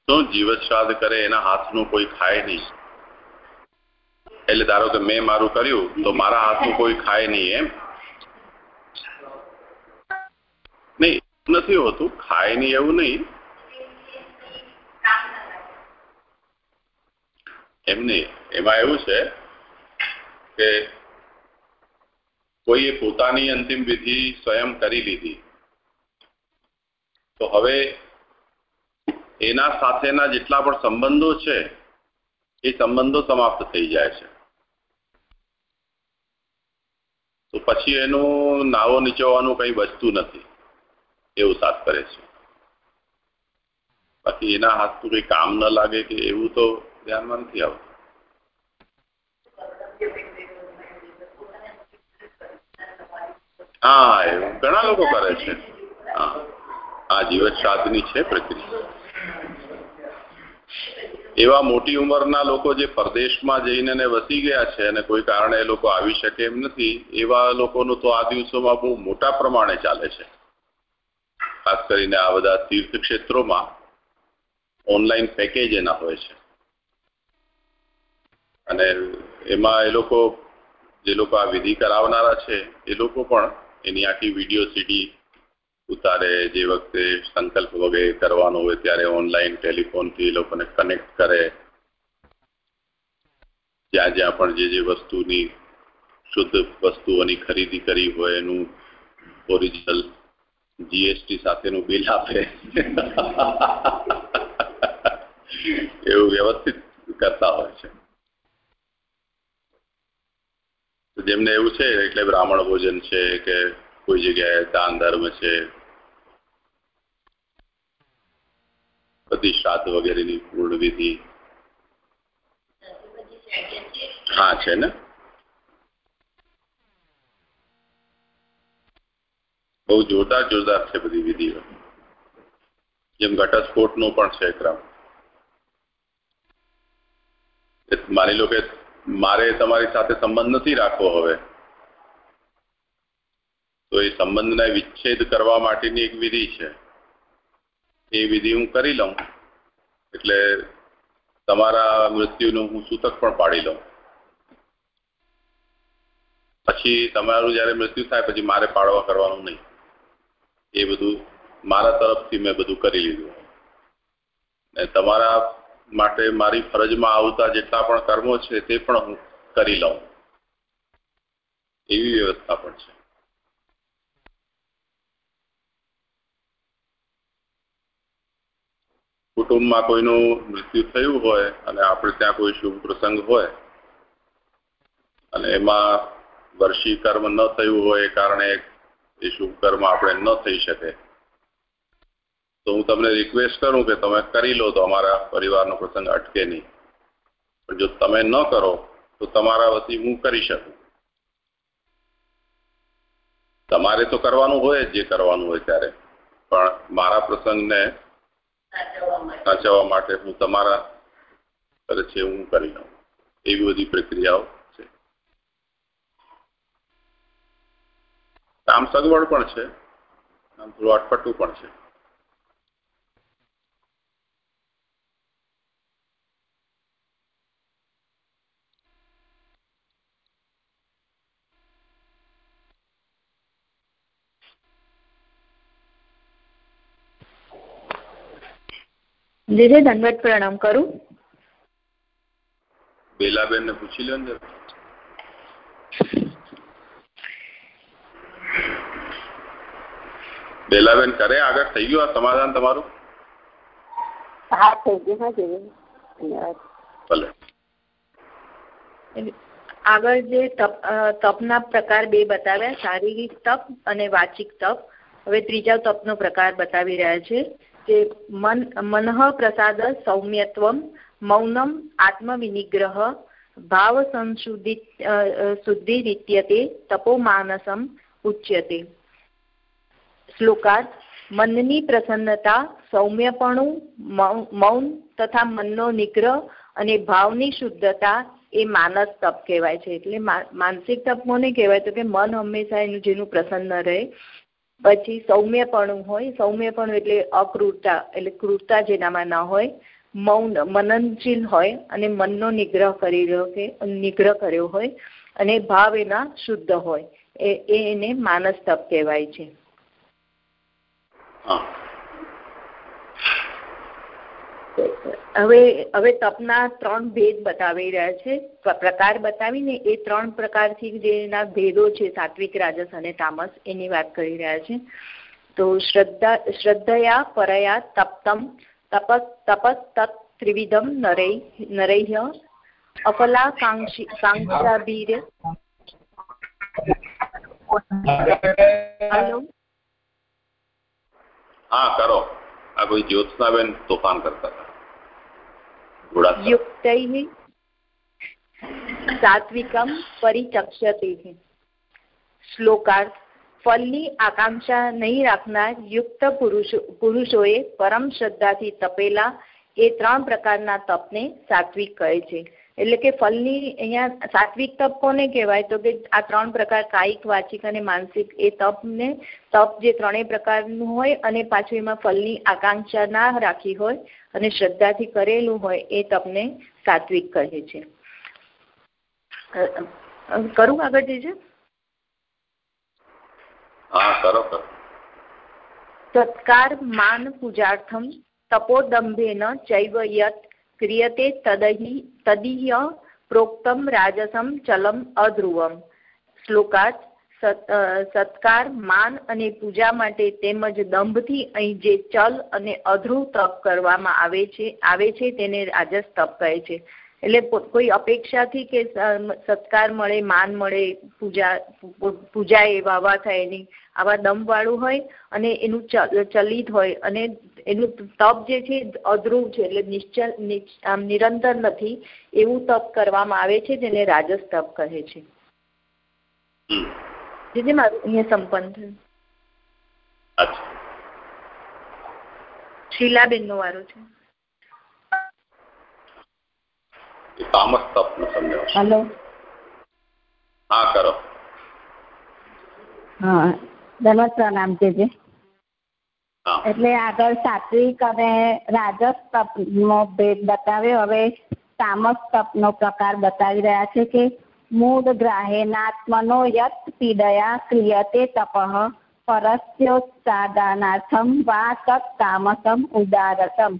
શું જીવત શ્રાદ્ધ કરે એના હાથનું કોઈ ખાય નહીં. એટલે ધારો કે મેં મારું કર્યું, તો મારા હાથનું કોઈ ખાય નહીં એમ. નહીં, નથી હોતું, ખાય નહીં એવું નહીં. એમ નહીં, એમાં એવું છે કે કોઈએ પોતાની અંતિમ વિધિ સ્વયં કરી લીધી. તો હવે એના સાથેના જેટલા પણ સંબંધો છે, એ સંબંધો સમાપ્ત થઈ જાય છે. તો પછી એનું નાવો નીચોવાનું કઈ બચતું નથી. એવું સાત કરે છે. બાકી એના હાથનું કઈ કામ ન લાગે કે એવું તો ધ્યાનમાં નથી આવતું. હા, એવું ઘણા લોકો કરે છે. હા. આ જીવત શ્રાદ્ધની છે પ્રક્રિયા. એવા મોટી ઉંમરના લોકો જે પરદેશમાં જઈને ને વસી ગયા છે અને કોઈ કારણે એ લોકો આવી શકે એમ નથી, એવા લોકોનું તો આ દિવસોમાં બહુ મોટા પ્રમાણે ચાલે છે. ખાસ કરીને આ બધા તીર્થ ક્ષેત્રોમાં ઓનલાઈન પેકેજ એના હોય છે. અને એમાં એ લોકો, જે લોકો આ વિધિ કરાવનારા છે, એ લોકો પણ એની આખી વીડિયો સીડી ઉતારે જે વખતે સંકલ્પ વગેરે કરવાનો હોય ત્યારે ઓનલાઈન ટેલિફોનથી લોકોને કનેક્ટ કરે. જ્યાં જ્યાં પણ જે જે વસ્તુની શુદ્ધ વસ્તુઓની ખરીદી કરી હોય એનું ઓરિજિનલ જીએસટી સાથેનું બિલ આપે. એવું વ્યવસ્થિત કરતા હોય છે. જેમને એવું છે, એટલે બ્રાહ્મણ ભોજન છે કે કોઈ જગ્યાએ દાન ધર્મ છે બધી વગેરેની પૂર્ણ વિધિ. હા, છે ને? બહુ જોરદાર જોરદાર છે બધી વિધિઓ. જેમ ઘટસ્ફોટનો પણ છે ક્રમ. માની લો કે મારે તમારી સાથે સંબંધ નથી રાખવો હવે. તો એ સંબંધને વિચ્છેદ કરવા માટેની એક વિધિ છે. એ વિધિ હું કરી લઉં. એટલે તમારા મૃત્યુનું હું સૂતક પણ પાડી લઉં. પછી તમારું જયારે મૃત્યુ થાય પછી મારે પાડવા કરવાનું નહીં. એ બધું મારા તરફથી મેં બધું કરી લીધું. ને તમારા માટે મારી ફરજમાં આવતા જેટલા પણ કર્મો છે તે પણ હું કરી લઉં. એવી વ્યવસ્થા પણ છે. કુટુંબમાં કોઈનું મૃત્યુ થયું હોય અને આપણે ત્યાં કોઈ શુભ પ્રસંગ હોય, અને એમાં વર્ષી કર્મ ન થયું હોય એ કારણે એ શુભ કર્મ આપણે ન થઈ શકે. તો હું તમને રિક્વેસ્ટ કરું કે તમે કરી લો તો અમારા પરિવારનો પ્રસંગ અટકે નહીં. પણ જો તમે ન કરો, તો તમારા વતી હું કરી શકું? તમારે તો કરવાનું હોય જે કરવાનું હોય ત્યારે. પણ મારા પ્રસંગને સાચવવા માટે. હું તમારા કરે છે, હું કરી લઉં. એવી બધી પ્રક્રિયાઓ છે. કામ સગવડ પણ છે, આમ થોડું અટપટું પણ છે. દીદી દંડવત પ્રણામ કરું. બેલાબેન ને પૂછી લો ને બેલાબેન કરે આગળ થઈ ગયું આ સમાધાન તમારું? હા થઈ ગયું હા જઈએ ધન્યવાદ. ભલે. આગળ જે તપ તપના પ્રકાર બે બતાવ્યા શારીરિક તપ અને વાચિક તપ. હવે ત્રીજા તપનો પ્રકાર બતાવી રહ્યા છે. કે મન મનઃ પ્રસાદ સૌમ્યત્વમ મૌનમ, આત્મવિનિગ્રહ ભાવ સંશુદ્ધિ રીત્યતે તપોમાનસમ ઉચ્યતે. શ્લોકાર્થ, મનની પ્રસન્નતા, સૌમ્યપણું મૌન તથા મનનો નિગ્રહ અને ભાવની શુદ્ધતા એ માનસ તપ કહેવાય છે. એટલે માનસિક તપ કોને કહેવાય? તો કે મન હંમેશા એનું, જેનું પ્રસન્ન રહે. પછી સૌમ્યપણું હોય સૌમ્યપણું એટલે અક્રૂરતા, એટલે ક્રૂરતા જેનામાં ના હોય, મૌન, મનનશીલ હોય અને મનનો નિગ્રહ કરી રહ્યો કે, નિગ્રહ કર્યો હોય અને ભાવ એના શુદ્ધ હોય. એ એને માનસ તપ કહેવાય છે. હવે હવે તપના ત્રણ ભેદ બતાવી રહ્યા છે. પ્રકાર બતાવીને એ ત્રણ પ્રકારથી જેના ભેદો છે, સાત્વિક, રાજસ અને તામસ, એની વાત કરી રહ્યા છે. તો શ્રદ્ધા, શ્રદ્ધયા, પરયા, તપ્તમ, તપસ તપસ તપ ત્રિવિધમ નરૈ નરૈહ અફલા કાંક્ષી કાંક્ષાભીર હેલો. હા, કરો. આ કોઈ જ્યોત્સનાબેન તોફાન કરતા હતા. યુક્તૈ સાત્વિકમ પરિચક્ષતે શ્લોકાર્થ ફલની આકાંક્ષા નહીં રાખનાર યુક્ત પુરુષો પુરુષોએ પરમ શ્રદ્ધાથી તપેલા એ ત્રણ પ્રકારના તપને સાત્વિક કહે છે એટલે કે ફલની અહીંયા સાત્વિક તપ કોને કહેવાય તો કે આ ત્રણ પ્રકાર કાયિક વાચિક અને માનસિક એ તપને તપ જે ત્રણેય પ્રકારનું હોય, અને પાછું એમાં ફલની આકાંક્ષા ના રાખી હોય અને શ્રદ્ધાથી કરેલું હોય એ તપને સાત્વિક કહે છે. કરું આગળ જઈજે સત્કાર માન પૂજાર્થમ તપોદંભેન ચૈવ યત ક્રિયતે તદહી તદીય પ્રોક્તમ રાજસમ ચલમ અધ્રુવમ. શ્લોકાર્થ સત્કાર, માન અને પૂજા માટે તેમજ દંભથી અહીં જે ચલ અને અધ્રુવ તપ કરવામાં આવે છે આવે છે તેને રાજસ તપ કહે છે. એટલે કોઈ અપેક્ષાથી કે સત્કાર મળે, માન મળે, પૂજા પૂજા એ વાવા થાય એની, આવા દમ વાળું હોય અને એનું ચલિત હોય અને એનું તપ જે છે અધ્રુવ છે એટલે નિશ્ચલ આમ નિરંતર નથી, એવું તપ કરવામાં આવે છે જેને રાજસ તપ કહે છે. જે મારું અહીંયા સંપન્ન થયું. શીલાબેન નો વારો છે. તામસ સમજાવો હેલો. હા કરો. હા પ્રણામ છે એટલે આગળ સાત્વિક અને રાજસ તપ નો ભેદ બતાવ્યો. હવે તામસ તપ નો પ્રકાર બતાવી રહ્યા છે કે ગ્રાહેનાત્મનો યત પીડયા ક્રિયતે તપઃ પરસ્યોત્સાદાનાર્થમ વા તત્ તામસમ ઉદારતમ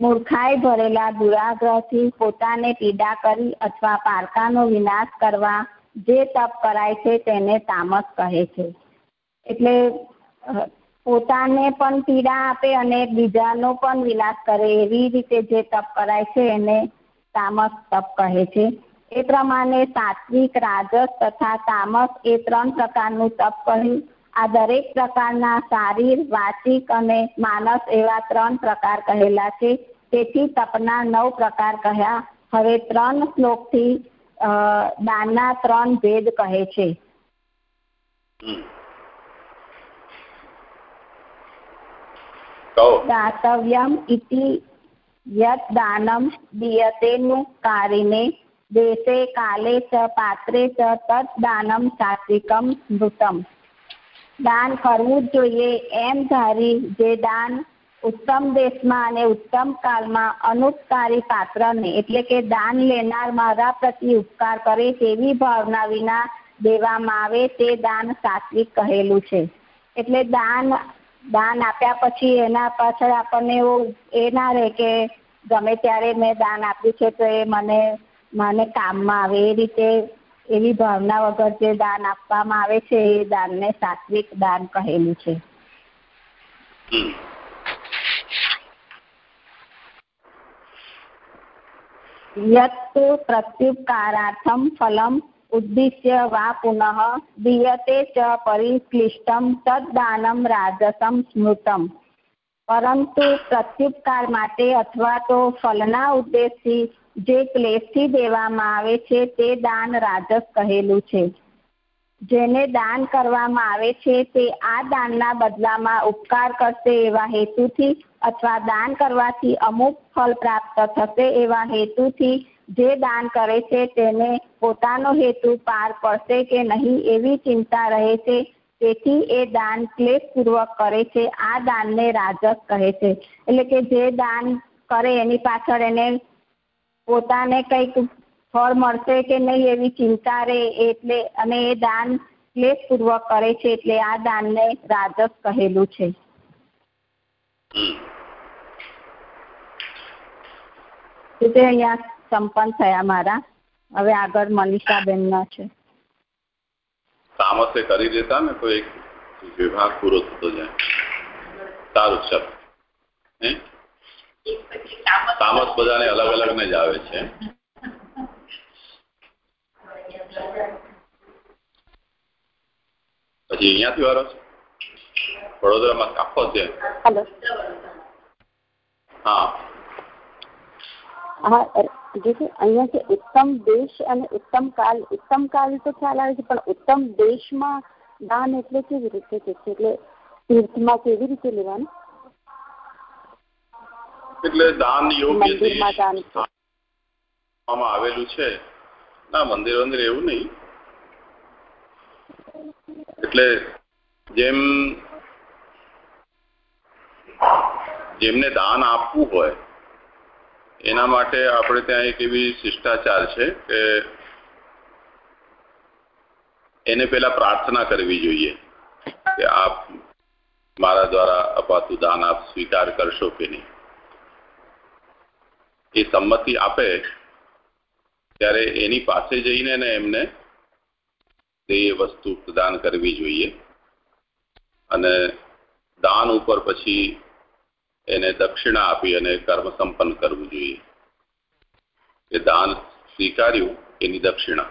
મૂર્ખાઈ ભરેલા દુરાગ્રહથી પોતાને પીડા કરી અથવા પારકાનો વિનાશ કરવા જે તપ કરાય છે તેને તામસ કહે છે એટલે પોતાને પણ પીડા આપે અને બીજાનો પણ વિનાશ કરે એવી રીતે જે તપ કરાય છે એને તામસ તપ કહે છે એ પ્રમાણે સાત્વિક રાજસ તથા તામસ એ ત્રણ પ્રકારનું તપ કહ્યું. આ દરેક પ્રકારના શારીર વાચિક અને માનસ એવા ત્રણ પ્રકાર કહેલા છે. તેથી તપના નવ પ્રકાર કહ્યા. હવે ત્રણ શ્લોકથી દાનના ત્રણ ભેદ કહે છે. દાતવ્યમ ઇતિ યત દાનમ દિયતેનું કારિને દેશે કાલે ચ પાત્રે ચ તત દાનમ સાત્વિકમ મૃતમ દાન કરવું જ જોઈએ એમ ધારી જે દાન ઉત્તમ દેશમાં અને ઉત્તમ કાળમાં અનુપકારી પાત્રને એટલે કે દાન લેનાર મારા પ્રતિ ઉપકાર કરે તેવી ભાવના વિના દેવામાં આવે તે દાન સાત્વિક કહેલું છે। એટલે દાન દાન આપ્યા પછી એના પાછળ આપણને એવું એ ના રહે કે ગમે ત્યારે મેં દાન આપ્યું છે તો એ મને મને કામમાં આવે એ રીતે એવી ભાવના વગર જે દાન આપવામાં આવે છે, એ દાનને સાત્વિક દાન કહેલું છે. યત્તુ પ્રત્યુપકારાર્થમ ફલમ ઉદ્દિશ્ય વા પુનઃ દીયતે ચ પરિક્લિષ્ટમ તદ્દાનમ રાજસમ સ્મૃતમ. પરંતુ પ્રત્યુપકાર માટે અથવા તો ફલના ઉદ્દેશથી જે ક્લેશથી દેવામાં આવે છે તે દાન રાજસ કહેલું છે. જેને દાન કરવામાં આવે છે તે આ દાનના બદલામાં ઉપકાર કરશે એવા હેતુથી અથવા દાન કરવાથી અમુક ફળ પ્રાપ્ત થશે એવા હેતુથી જે દાન કરે છે તેને પોતાનો હેતુ પાર પડશે કે નહીં એવી ચિંતા રહે છે. તેથી એ દાન ક્લેશપૂર્વક કરે છે. આ દાનને રાજસ કહે છે. એટલે કે જે દાન કરે એની પાછળ એને પોતાને કંઈક ફળ મળશે કે નહીં એવી ચિંતા રહે એટલે અને એ દાન ક્લેશપૂર્વક કરે છે એટલે આ દાનને રાજસ કહેલું છે. તે અહીંયા સંપન્ન થયા મારા. હવે આગળ મનીષાબેનના છે. તામસે કરી દેતા ને તો એક વિભાગ પૂરો થતો જાય. સારું, ચાલો. તામસ બધાને અલગ અલગ ને જ આવે છે. પછી અહિયાંથી વારો છે? વડોદરામાં કાપો છે. હા. હા જેથી અહીંયા છે ઉત્તમ દેશ અને ઉત્તમ કાલ ઉત્તમ કાલ તો ખ્યાલ આવે છે પણ ઉત્તમ દેશમાં દાન એટલે કેવી રીતે છે? એટલે તીર્થમાં કેવી રીતે લેવાનું? એટલે દાન યોગ્ય. આપવામાં આવેલું છે. ના મંદિર મંદિર એવું નહીં. એટલે જેમ જેમને દાન આપવું હોય એના માટે આપણે ત્યાં એક એવી શિષ્ટાચાર છે કે એને પેલા પ્રાર્થના કરવી જોઈએ કે આપ મારા દ્વારા અપાતું દાન આપ સ્વીકાર કરશો કે નહીં. એ સંમતિ આપે ત્યારે એની પાસે જઈને ને એમને તે વસ્તુ પ્રદાન કરવી જોઈએ. અને દાન ઉપર પછી એને દક્ષિણા આપી અને કર્મ સંપન્ન કરવું જોઈએ. એ દાન સ્વીકાર્યું, એની દક્ષિણા.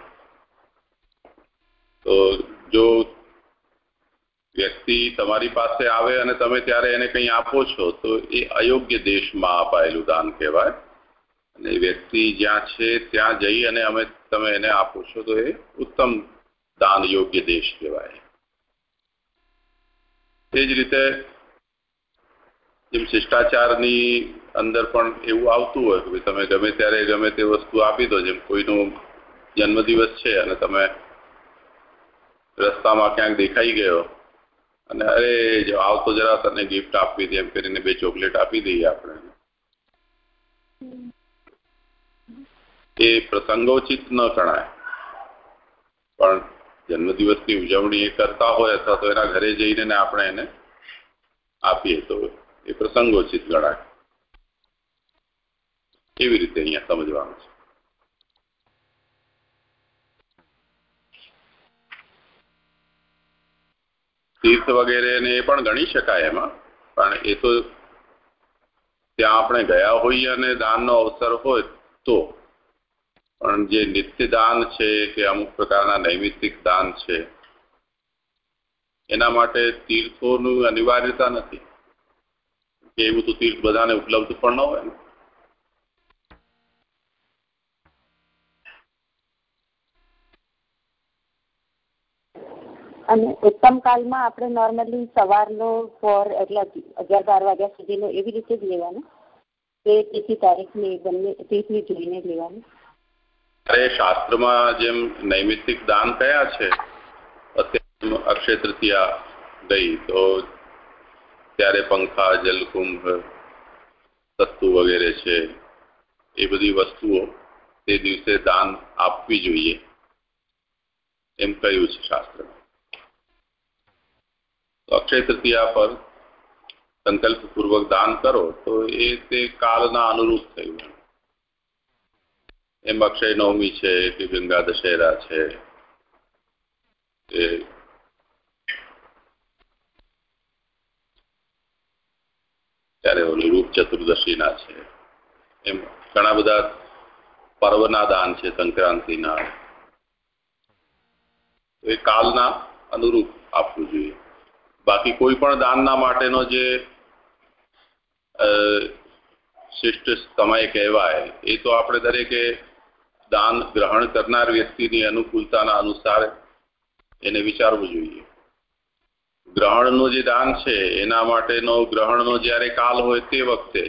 તો જો વ્યક્તિ તમારી પાસે આવે અને તમે ત્યારે એને કંઈ આપો છો, તો એ અયોગ્ય દેશમાં અપાયેલું દાન કહેવાય. અને વ્યક્તિ જ્યાં છે, ત્યાં જઈ અને અમે તમે એને આપો છો, તો એ ઉત્તમ દાન યોગ્ય દેશ કહેવાય. તે જ રીતે જેમ શિષ્ટાચારની અંદર પણ એવું આવતું હોય કે તમે ગમે ત્યારે ગમે તે વસ્તુ આપી દો, જેમ કોઈનો જન્મદિવસ છે અને તમે રસ્તામાં ક્યાંક દેખાઈ ગયો અને અરે જો આવતો જરા તને ગિફ્ટ આપી દે, એમ કરીને બે ચોકલેટ આપી દઈએ આપણે. એ પ્રસંગોચિત ન ગણાય. પણ જન્મદિવસની ઉજવણી એ કરતા હોય અથવા તો એના ઘરે જઈને આપણે એને આપીએ તો એ પ્રસંગોચિત ગણાય. એવી રીતે અહીંયા સમજવાનું છે? તીર્થ વગેરે ને એ પણ ગણી શકાય એમાં, પણ એ તો ત્યાં આપણે ગયા હોઈએ અને દાનનો અવસર હોય તો પણ જે નિત્ય દાન છે કે અમુક પ્રકારના નૈમિત્તિક દાન છે, એના માટે તીર્થોનું અનિવાર્યતા નથી. કે એવું તો તીર્થ બધાને ઉપલબ્ધ પણ ન હોય ને. અને ઉત્તમ કાલમાં આપણે નોર્મલી સવારનો ફોર એટલે અગિયાર બાર વાગ્યા સુધીનો એવી રીતે જ લેવાનો. કે તિથિ તારીખની બંને તીર્થની જોઈને લેવાનું. અરે શાસ્ત્રમાં જેમ નૈમિત્તિક દાન કયા છે, અત્યારે અક્ષય તૃતીયા ગઈ, તો ત્યારે પંખા, જલકુંભ સત્તુ વગેરે છે, એ બધી વસ્તુઓ તે દિવસે દાન આપવી જોઈએ. એમ કહ્યું છે શાસ્ત્રમાં. તો અક્ષય તૃતીયા પર સંકલ્પપૂર્વક દાન કરો, તો એ તે કાળના અનુરૂપ થયું એમ અક્ષય નવમી છે કે ગંગા દશેરા છે ત્યારે ઓલી રૂપ ચતુર્દશીના છે. એમ ઘણા બધા પર્વના દાન છે સંક્રાંતિના. એ કાલના અનુરૂપ આપવું જોઈએ. બાકી કોઈ પણ દાનના માટેનો જે શિષ્ટ સમય કહેવાય, એ તો આપણે દરેકે દાન ગ્રહણ કરનાર વ્યક્તિની અનુકૂળતાના અનુસાર એને વિચારવું જોઈએ. ગ્રહણનું જે દાન છે, એના માટેનો ગ્રહણનો જ્યારે કાલ હોય તે વખતે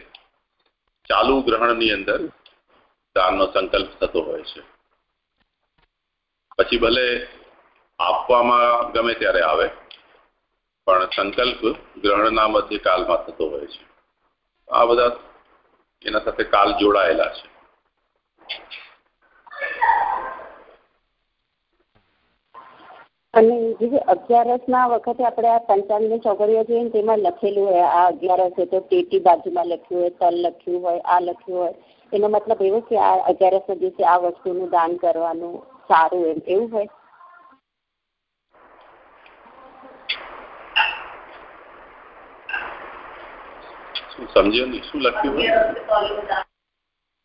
ચાલુ ગ્રહણની અંદર દાનનો સંકલ્પ થતો હોય છે. પછી ભલે આપવામાં ગમે ત્યારે આવે, પણ સંકલ્પ ગ્રહણના મધ્યકાલમાં થતો હોય છે. આ બધા એના સાથે કાલ જોડાયેલા છે. અને દીદી અગિયારસ ના વખતે આપણે આ પંચાંગની ચોગડીઓ જોઈએ ને તેમાં લખેલું હોય, આ અગિયારસ છે તો ટેટી બાજુમાં લખ્યું હોય, તલ લખ્યું હોય, આ લખ્યું હોય. એનો મતલબ એવો કે આ અગિયારસના દિવસે આ વસ્તુનું દાન કરવાનું સારું એમ, એવું હોય? સમજ્યો નહીં? શું લખ્યું હોય?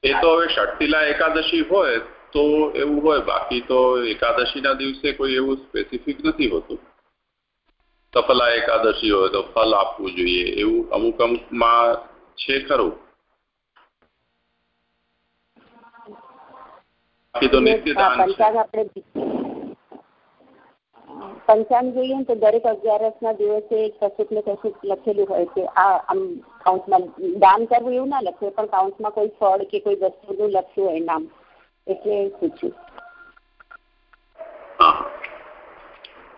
એ તો હવે શક્તિલા એકાદશી હોય તો એવું હોય બાકી તો એકાદશીના દિવસે કોઈ એવું સ્પેસિફિક નથી હોતું. સફલા એકાદશી હોય તો ફલ આપવું જોઈએ એવું અમુક અમુકમાં છે ખરું. બાકી તો નિત્ય દાન પંચાંગ આપણે પંચાંગ જોઈએ ને તો દરેક દિવસે કશુંક ને કશુંક લખેલું હોય કે આ આમ કાઉન્ટમાં દાન કરવું એવું ના લખ્યું પણ કાઉન્ટમાં કોઈ ફળ કે કોઈ વસ્તુનું લખ્યું હોય નામ. એટલે પૂછ્યું.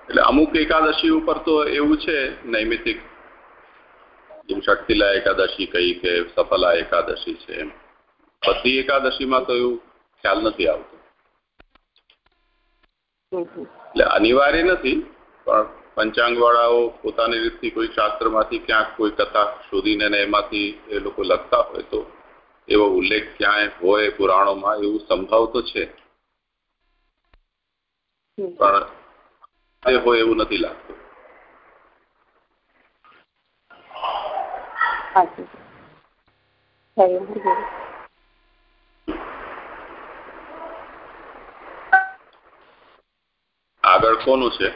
એટલે અમુક એકાદશી ઉપર તો એવું છે નૈમિતિક. જેમ ષટતિલા એકાદશી કઈ કે સફલા એકાદશી છે એમ. બધી એકાદશીમાં તો એવું ખ્યાલ નથી આવતો. એટલે અનિવાર્ય નથી પણ પંચાંગવાળાઓ પોતાની રીતથી કોઈ શાસ્ત્રમાંથી ક્યાંક કોઈ કથા શોધીને ને એમાંથી એ લોકો લખતા હોય તો એવો ઉલ્લેખ ક્યાંય હોય પુરાણોમાં એવું સંભવ તો છે પણ હોય એવું નથી લાગતું. આગળ કોનું છે?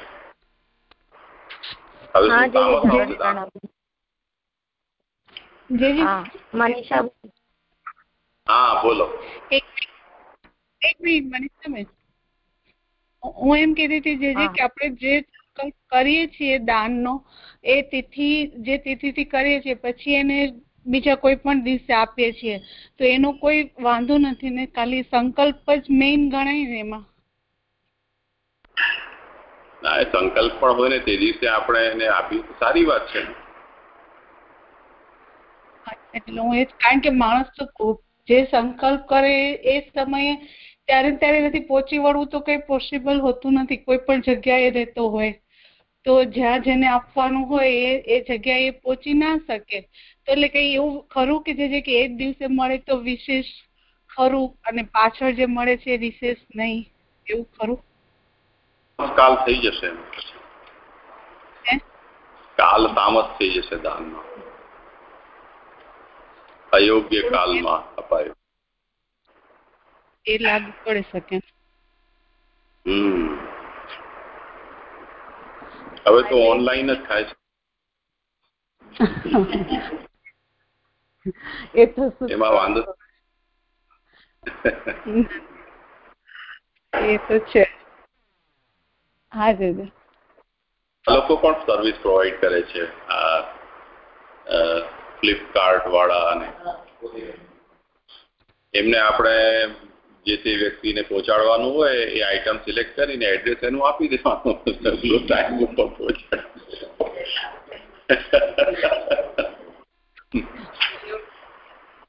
મનીષા હા બોલો. એક મિનિટ મિનિટ મનીષાબેન હું એમ કહેતી હતી જે જે કે આપણે જે સંકલ્પ કરીએ છીએ દાનનો એ તિથિ જે તિથિથી કરીએ છીએ પછી એને બીજા કોઈ પણ દિવસે આપીએ છીએ. તો એનો કોઈ વાંધો નથી ને ખાલી સંકલ્પ જ મેઇન ગણાય ને એમાં. ના એ સંકલ્પ પણ હોય ને તે દિવસે આપણે એને આપી સારી વાત છે. એટલે હું એ કારણ કે માણસ તો ખૂબ જે સંકલ્પ કરે એ સમયે ત્યારે ત્યારે નથી પહોંચી વળવું તો કઈ પોસિબલ હોતું નથી. કોઈ પણ જગ્યાએ રહેતો હોય તો જ્યાં જેને આપવાનું હોય એ એ જગ્યાએ પહોંચી ના શકે. તો એટલે કઈ એવું ખરું કે જે કે એક દિવસે મળે તો વિશેષ ખરું અને પાછળ જે મળે છે એ વિશેષ નહીં? એવું ખરું? કાલ થઈ જશે? કાલ તામસ થઈ જશે દાનમાં. અયોગ્ય કાલમાં અપાયું. એ લાગુ પડે શકે. હમ. હવે તો ઓનલાઈન જ થાય છે. એ તો એમાં વાંધો એ તો છે. હા દાદા. લોકો પણ સર્વિસ પ્રોવાઈડ કરે છે. આ ફ્લિપકાર્ટ વાળા અને એમને આપણે જે તે વ્યક્તિને પહોંચાડવાનું હોય એ આઈટમ સિલેક્ટ કરીને એડ્રેસ એનું આપી દેવાનું. ટાઈમ ઉપર પહોંચાડે.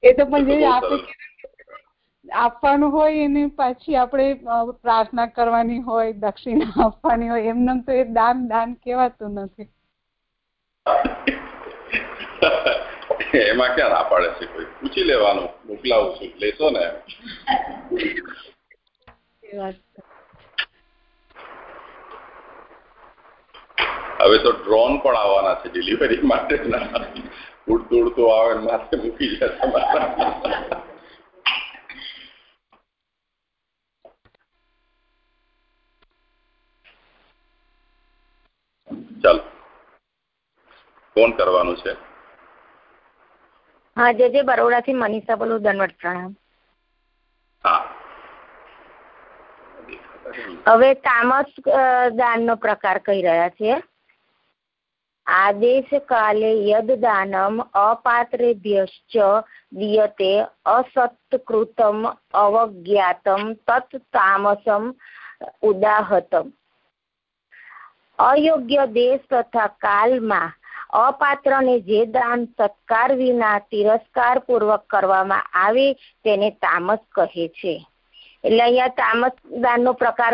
એ તો પણ જે આપણે આપવાનું હોય એને પાછી આપણે પ્રાર્થના કરવાની હોય દક્ષિણા આપવાની હોય એમને તો એ દાન દાન કહેવાતું નથી. એમાં ક્યાં ના પાડે છે કોઈ? પૂછી લેવાનું મોકલાવું છું. લેશો ને. હવે તો ડ્રોન પણ આવવાના છે ડિલિવરી માટે. ઉડતું ઉડતું આવે માથે મૂકી જશે ચાલો. ફોન કરવાનું છે. હા જે જે બરોડાથી મનીષા બોલું દનવટ પ્રણામ? હવે તામસ દાનનો પ્રકાર કહી રહ્યા છે. આદેશ કાલે યદદાનમ અપાત્રેભ્યશ્ચ દીયતે અસત્કૃતમ અવજ્ઞાતમ તત તામસમ ઉદાહતમ. અયોગ્ય દેશ તથા કાલમાં અપાત્રને જે દાન સત્કાર વિના તિરસ્કાર પૂર્વક કરવામાં આવે તેને તામસ કહે છે. એટલે અહીંયા તામસ દાનનો પ્રકાર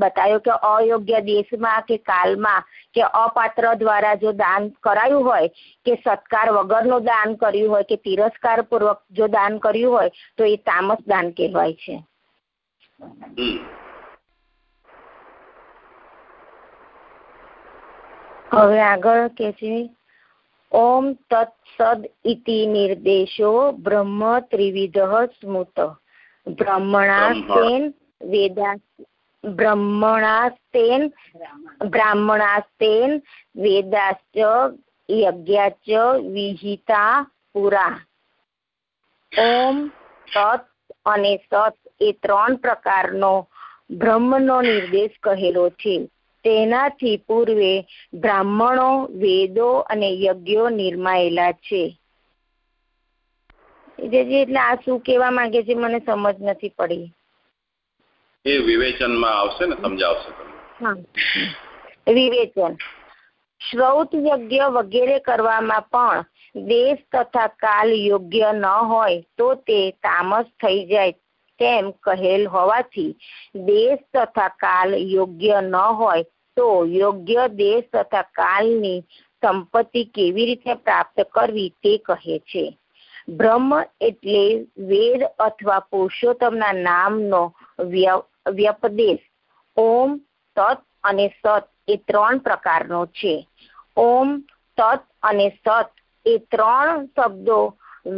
બતાવ્યો કે અયોગ્ય દેશમાં કે કાલમાં કે અપાત્ર દ્વારા જો દાન કરાયું હોય કે સત્કાર વગરનું દાન કર્યું હોય કે તિરસ્કાર પૂર્વક જો દાન કર્યું હોય તો એ તામસ દાન કહેવાય છે. હવે આગળ કે છે ઓમ તત્સદ ઇતિ નિર્દેશો બ્રહ્મ ત્રિવિધ સ્મૃત બ્રહ્મણાસ્તેન વેદા બ્રહ્મણાસ્તેન બ્રાહ્મણાસ્તેન વેદાશ્ચ યજ્ઞાચ વિહિતા પુરા ઓમ તત અને સત એ ત્રણ પ્રકારનો બ્રહ્મનો નિર્દેશ કહેલો છે તેનાથી પૂર્વે બ્રાહ્મણો વેદો અને યજ્ઞો નિર્માયેલા છે. એટલે આ શું કેવા માંગે છે મને સમજ નથી પડી. એ વિવેચનમાં આવશે ને સમજાવશે વિવેચન. શ્રૌત યજ્ઞ વગેરે કરવામાં પણ દેશ તથા કાલ યોગ્ય ન હોય તો તે તામસ થઈ જાય તેમ કહેલ હોવાથી દેશ તથા કાલ યોગ્ય ન હોય તો યોગ્ય દેશ તથા કાલની સંપત્તિ કેવી રીતે પ્રાપ્ત કરવી તે કહે છે. બ્રહ્મ એટલે વેદ અથવા પુરુષોત્તમના નામનો વ્યપદેશ. ઓમ, તત્ અને સત એ ત્રણ પ્રકારનો છે. ઓમ, તત અને સત એ ત્રણ શબ્દો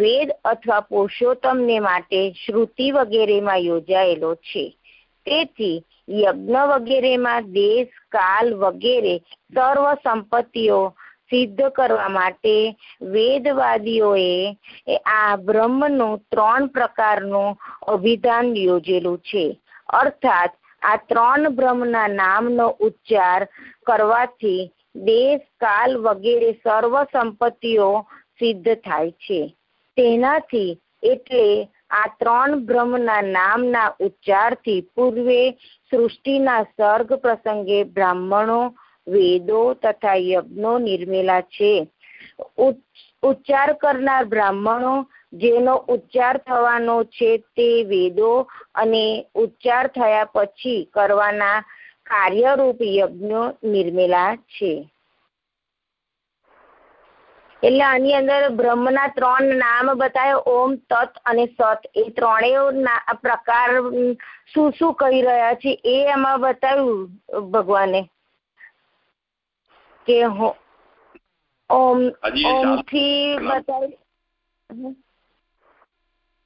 વેદ અથવા પુરુષોત્તમને માટે શ્રુતિ વગેરેમાં યોજાયેલો છે. તેથી યજ્ઞ વગેરેમાં દેશ, કાલ વગેરે સર્વ સંપત્તિઓ સિદ્ધ કરવા માટે વેદવાદીઓએ આ બ્રહ્મનું ત્રણ પ્રકારનું અભિધાન યોજેલું છે. અર્થાત આ ત્રણ બ્રહ્મના નામનો ઉચ્ચાર કરવાથી દેશ, કાલ વગેરે સર્વ સંપત્તિઓ સિદ્ધ થાય છે. તેનાથી એટલે આ ત્રણ બ્રહ્મના નામના ઉચ્ચારથી પૂર્વે સૃષ્ટિના સર્ગ પ્રસંગે બ્રાહ્મણો, વેદો તથા યજ્ઞો નિર્મેલા છે. ઉચ્ચાર કરનાર બ્રાહ્મણો જેનો ઉચ્ચાર થવાનો છે તે વેદો અને ઉચ્ચાર થયા પછી કરવાના કાર્યરૂપ યજ્ઞો નિર્મેલા છે. એટલે આની અંદર બ્રહ્મના ત્રણ નામ બતાવે ઓમ તત અને સત. એ ત્રણેય પ્રકાર શું શું કહી રહ્યા છે એ એમાં બતાવ્યું ભગવાને. કે ઓમ ઓમથી બતાવ્યું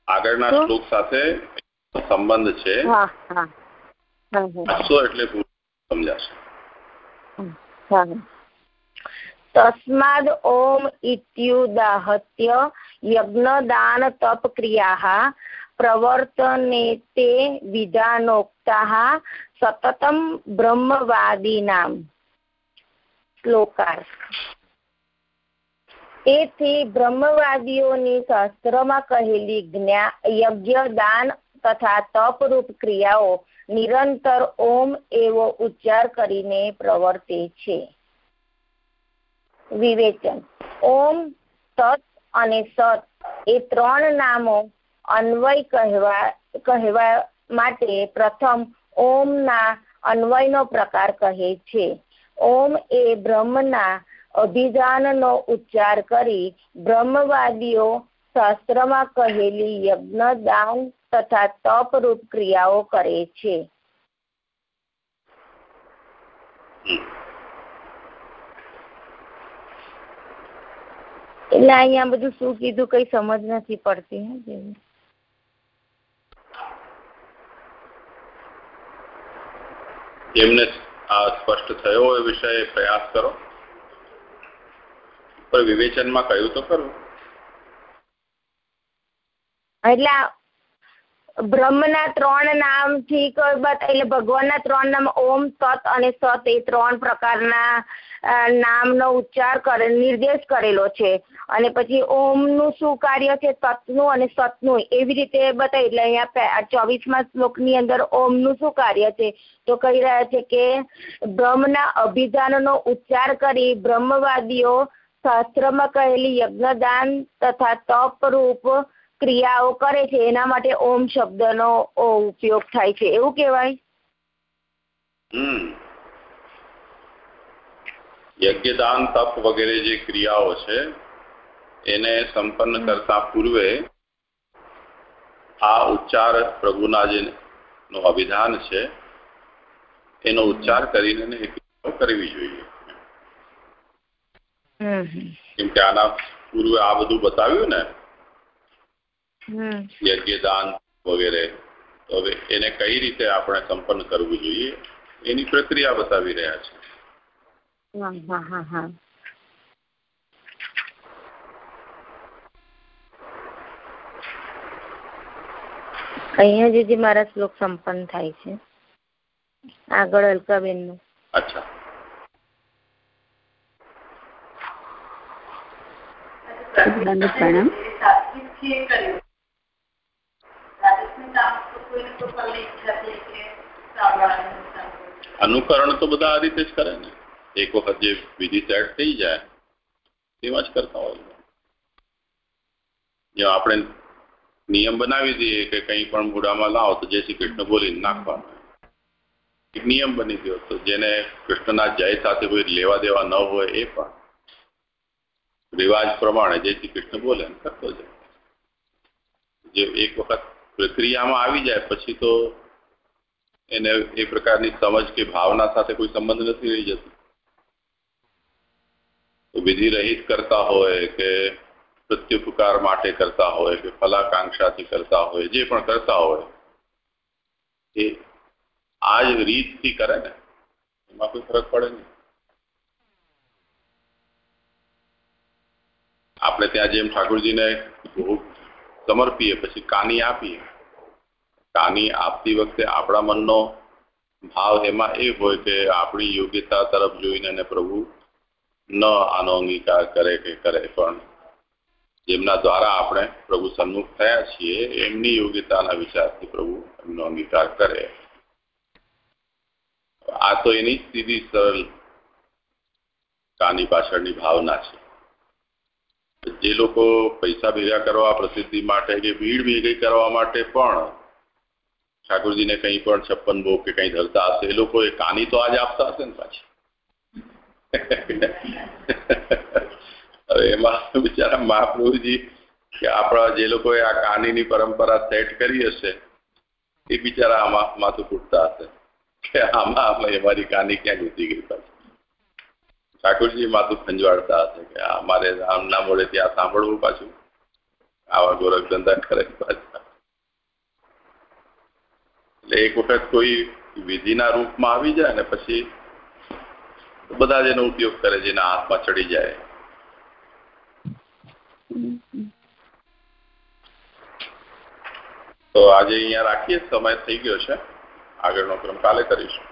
આગળના શ્લોક સાથે સંબંધ છે. હા હા. એટલે સમજાશે. હા. તસ્માદ ઓમ ઇત્યુદાહત્ય યજ્ઞદાન તપ ક્રિયા પ્રવર્તને તે વિધાનોક્તા સતતમ બ્રહ્મવાદીનામ શ્લોકાર્થ તેથી બ્રહ્મવાદીઓની શાસ્ત્રમાં કહેલી યજ્ઞ દાન તથા તપરૂપ ક્રિયાઓ નિરંતર ઓમ એવો ઉચ્ચાર કરીને પ્રવર્તે છે વિવેચન. ઓમ તત અને સત એ ત્રણ નામો અન્વય કહેવા કહેવા માટે પ્રથમ ઓમના અન્વયનો પ્રકાર કહે છે. ઓમ એ બ્રહ્મના અભિધાનનો ઉચ્ચાર કરી બ્રહ્મવાદીઓ શાસ્ત્રમાં કહેલી યજ્ઞ, દાન તથા તપરૂપ ક્રિયાઓ કરે છે. એટલે અહીંયા બધું શું કીધું કઈ સમજ નથી પડતી હે એમને આ સ્પષ્ટ થયો એ વિષય પ્રયાસ કરો. પણ વિવેચનમાં કહ્યું તો ખરું એટલે બ્રહ્મના ત્રણ નામથી એટલે ભગવાનના ત્રણ નામ ઓમ સત અને સત એ ત્રણ પ્રકારના નામનો ઉચ્ચાર કરે, નિર્દેશ કરેલો છે. અને પછી ઓમનું શું કાર્ય છે? તત્નું અને સતનું. એવી રીતે બતાવી એટલે અહીંયા ચોવીસમાં શ્લોકની અંદર ઓમનું શું કાર્ય છે? તો કહી રહ્યા છે કે બ્રહ્મના અભિધાનનો ઉચ્ચાર કરી બ્રહ્મવાદીઓ શાસ્ત્રમાં કહેલી યજ્ઞદાન તથા તપ રૂપ ક્રિયાઓ કરે છે એના માટે ઓમ શબ્દનો ઉપયોગ થાય છે. એવું કહેવાય? યજ્ઞદાન તપ વગેરે જે ક્રિયાઓ છે એને સંપન્ન કરતા પૂર્વે આ ઉચ્ચાર પ્રભુના જે નો અભિધાન છે એનો ઉચ્ચાર કરીને કરવી જોઈએ. કેમ કે આના પૂર્વે આ બધું બતાવ્યું ને યજ્ઞદાન વગેરે. તો હવે એને કઈ રીતે આપણે સંપન્ન કરવું જોઈએ એની પ્રક્રિયા બતાવી રહ્યા છે. અહીંયા જે મારા શ્લોક સંપન્ન થાય છે. આગળ અલકાબેનનું અચ્છા પ્રણામ. અનુકરણ તો બધા આ રીતે જ કરે ને. એક વખત જે વિધિ સેટ થઈ જાય, તેવા જ કરતા હોય જો આપણે નિયમ બનાવી દઈએ કે કંઈ પણ મૂળામાં લાવો, તો જય શ્રી કૃષ્ણ બોલીને નાખવાનો. એક નિયમ બની ગયો તો જેને કૃષ્ણના જય સાથે કોઈ લેવા દેવા ન હોય એ પણ. રિવાજ પ્રમાણે જય શ્રી કૃષ્ણ બોલે કરતો જાય. જે એક વખત પ્રક્રિયામાં આવી જાય, પછી તો એને એ પ્રકારની સમજ કે ભાવના સાથે કોઈ સંબંધ નથી રહી જતો. વિધિ રહિત કરતા હોય કે પ્રત્યુપકાર માટે કરતા હોય કે ફલાકાંક્ષાથી કરતા હોય, જે પણ કરતા હોય, એ આ જ રીતથી કરે ને, એમાં કોઈ ફરક પડે નહીં. આપણે ત્યાં જેમ ઠાકોરજીને સમર્પીએ, પછી કાની આપીએ કાની આપતી વખતે આપણા મનનો ભાવ એમાં એ હોય કે આપણી યોગ્યતા તરફ જોઈને એને પ્રભુ ન આનો અંગીકાર કરે કે કરે. પણ જેમના દ્વારા આપણે પ્રભુ સન્મુખ થયા છીએ, એમની યોગ્યતાના વિચારથી પ્રભુ એમનો અંગીકાર કરે. આ તો એની સીધી સરળ કાની પાછળની ભાવના છે. જે લોકો પૈસા ભેગા કરવા પ્રસિદ્ધિ માટે કે ભીડ ભેગી કરવા માટે પણ ઠાકોરજીને કંઈ પણ છપ્પન ભોગ કે કંઈ ધરતા હશે એ લોકો કાની તો આજ આપતા હશે ને પાછી એમાં બિચારા મહાપ્રભુજી કે આપણા જે લોકોએ આ કાનીની પરંપરા સેટ કરી હશે એ બિચારા આમાં માથું ફૂટતા હશે કે આમાં આમાં અમારી કાની ક્યાં ઘૂસી ગઈ પાછી ઠાકોરજી માથું ખંજવાળતા હશે કે અમારે આમના મોડે ત્યાં સાંભળવું પાછું આવા ગોરખ ધંધા કરે પાછા એટલે એક વખત કોઈ વિધિના રૂપમાં આવી જાય ને પછી બધા જ એનો ઉપયોગ કરે જેના હાથમાં ચડી જાય. તો આજે અહીંયા રાખીએ, સમય થઈ ગયો છે. આગળનો ક્રમ કાલે કરીશું.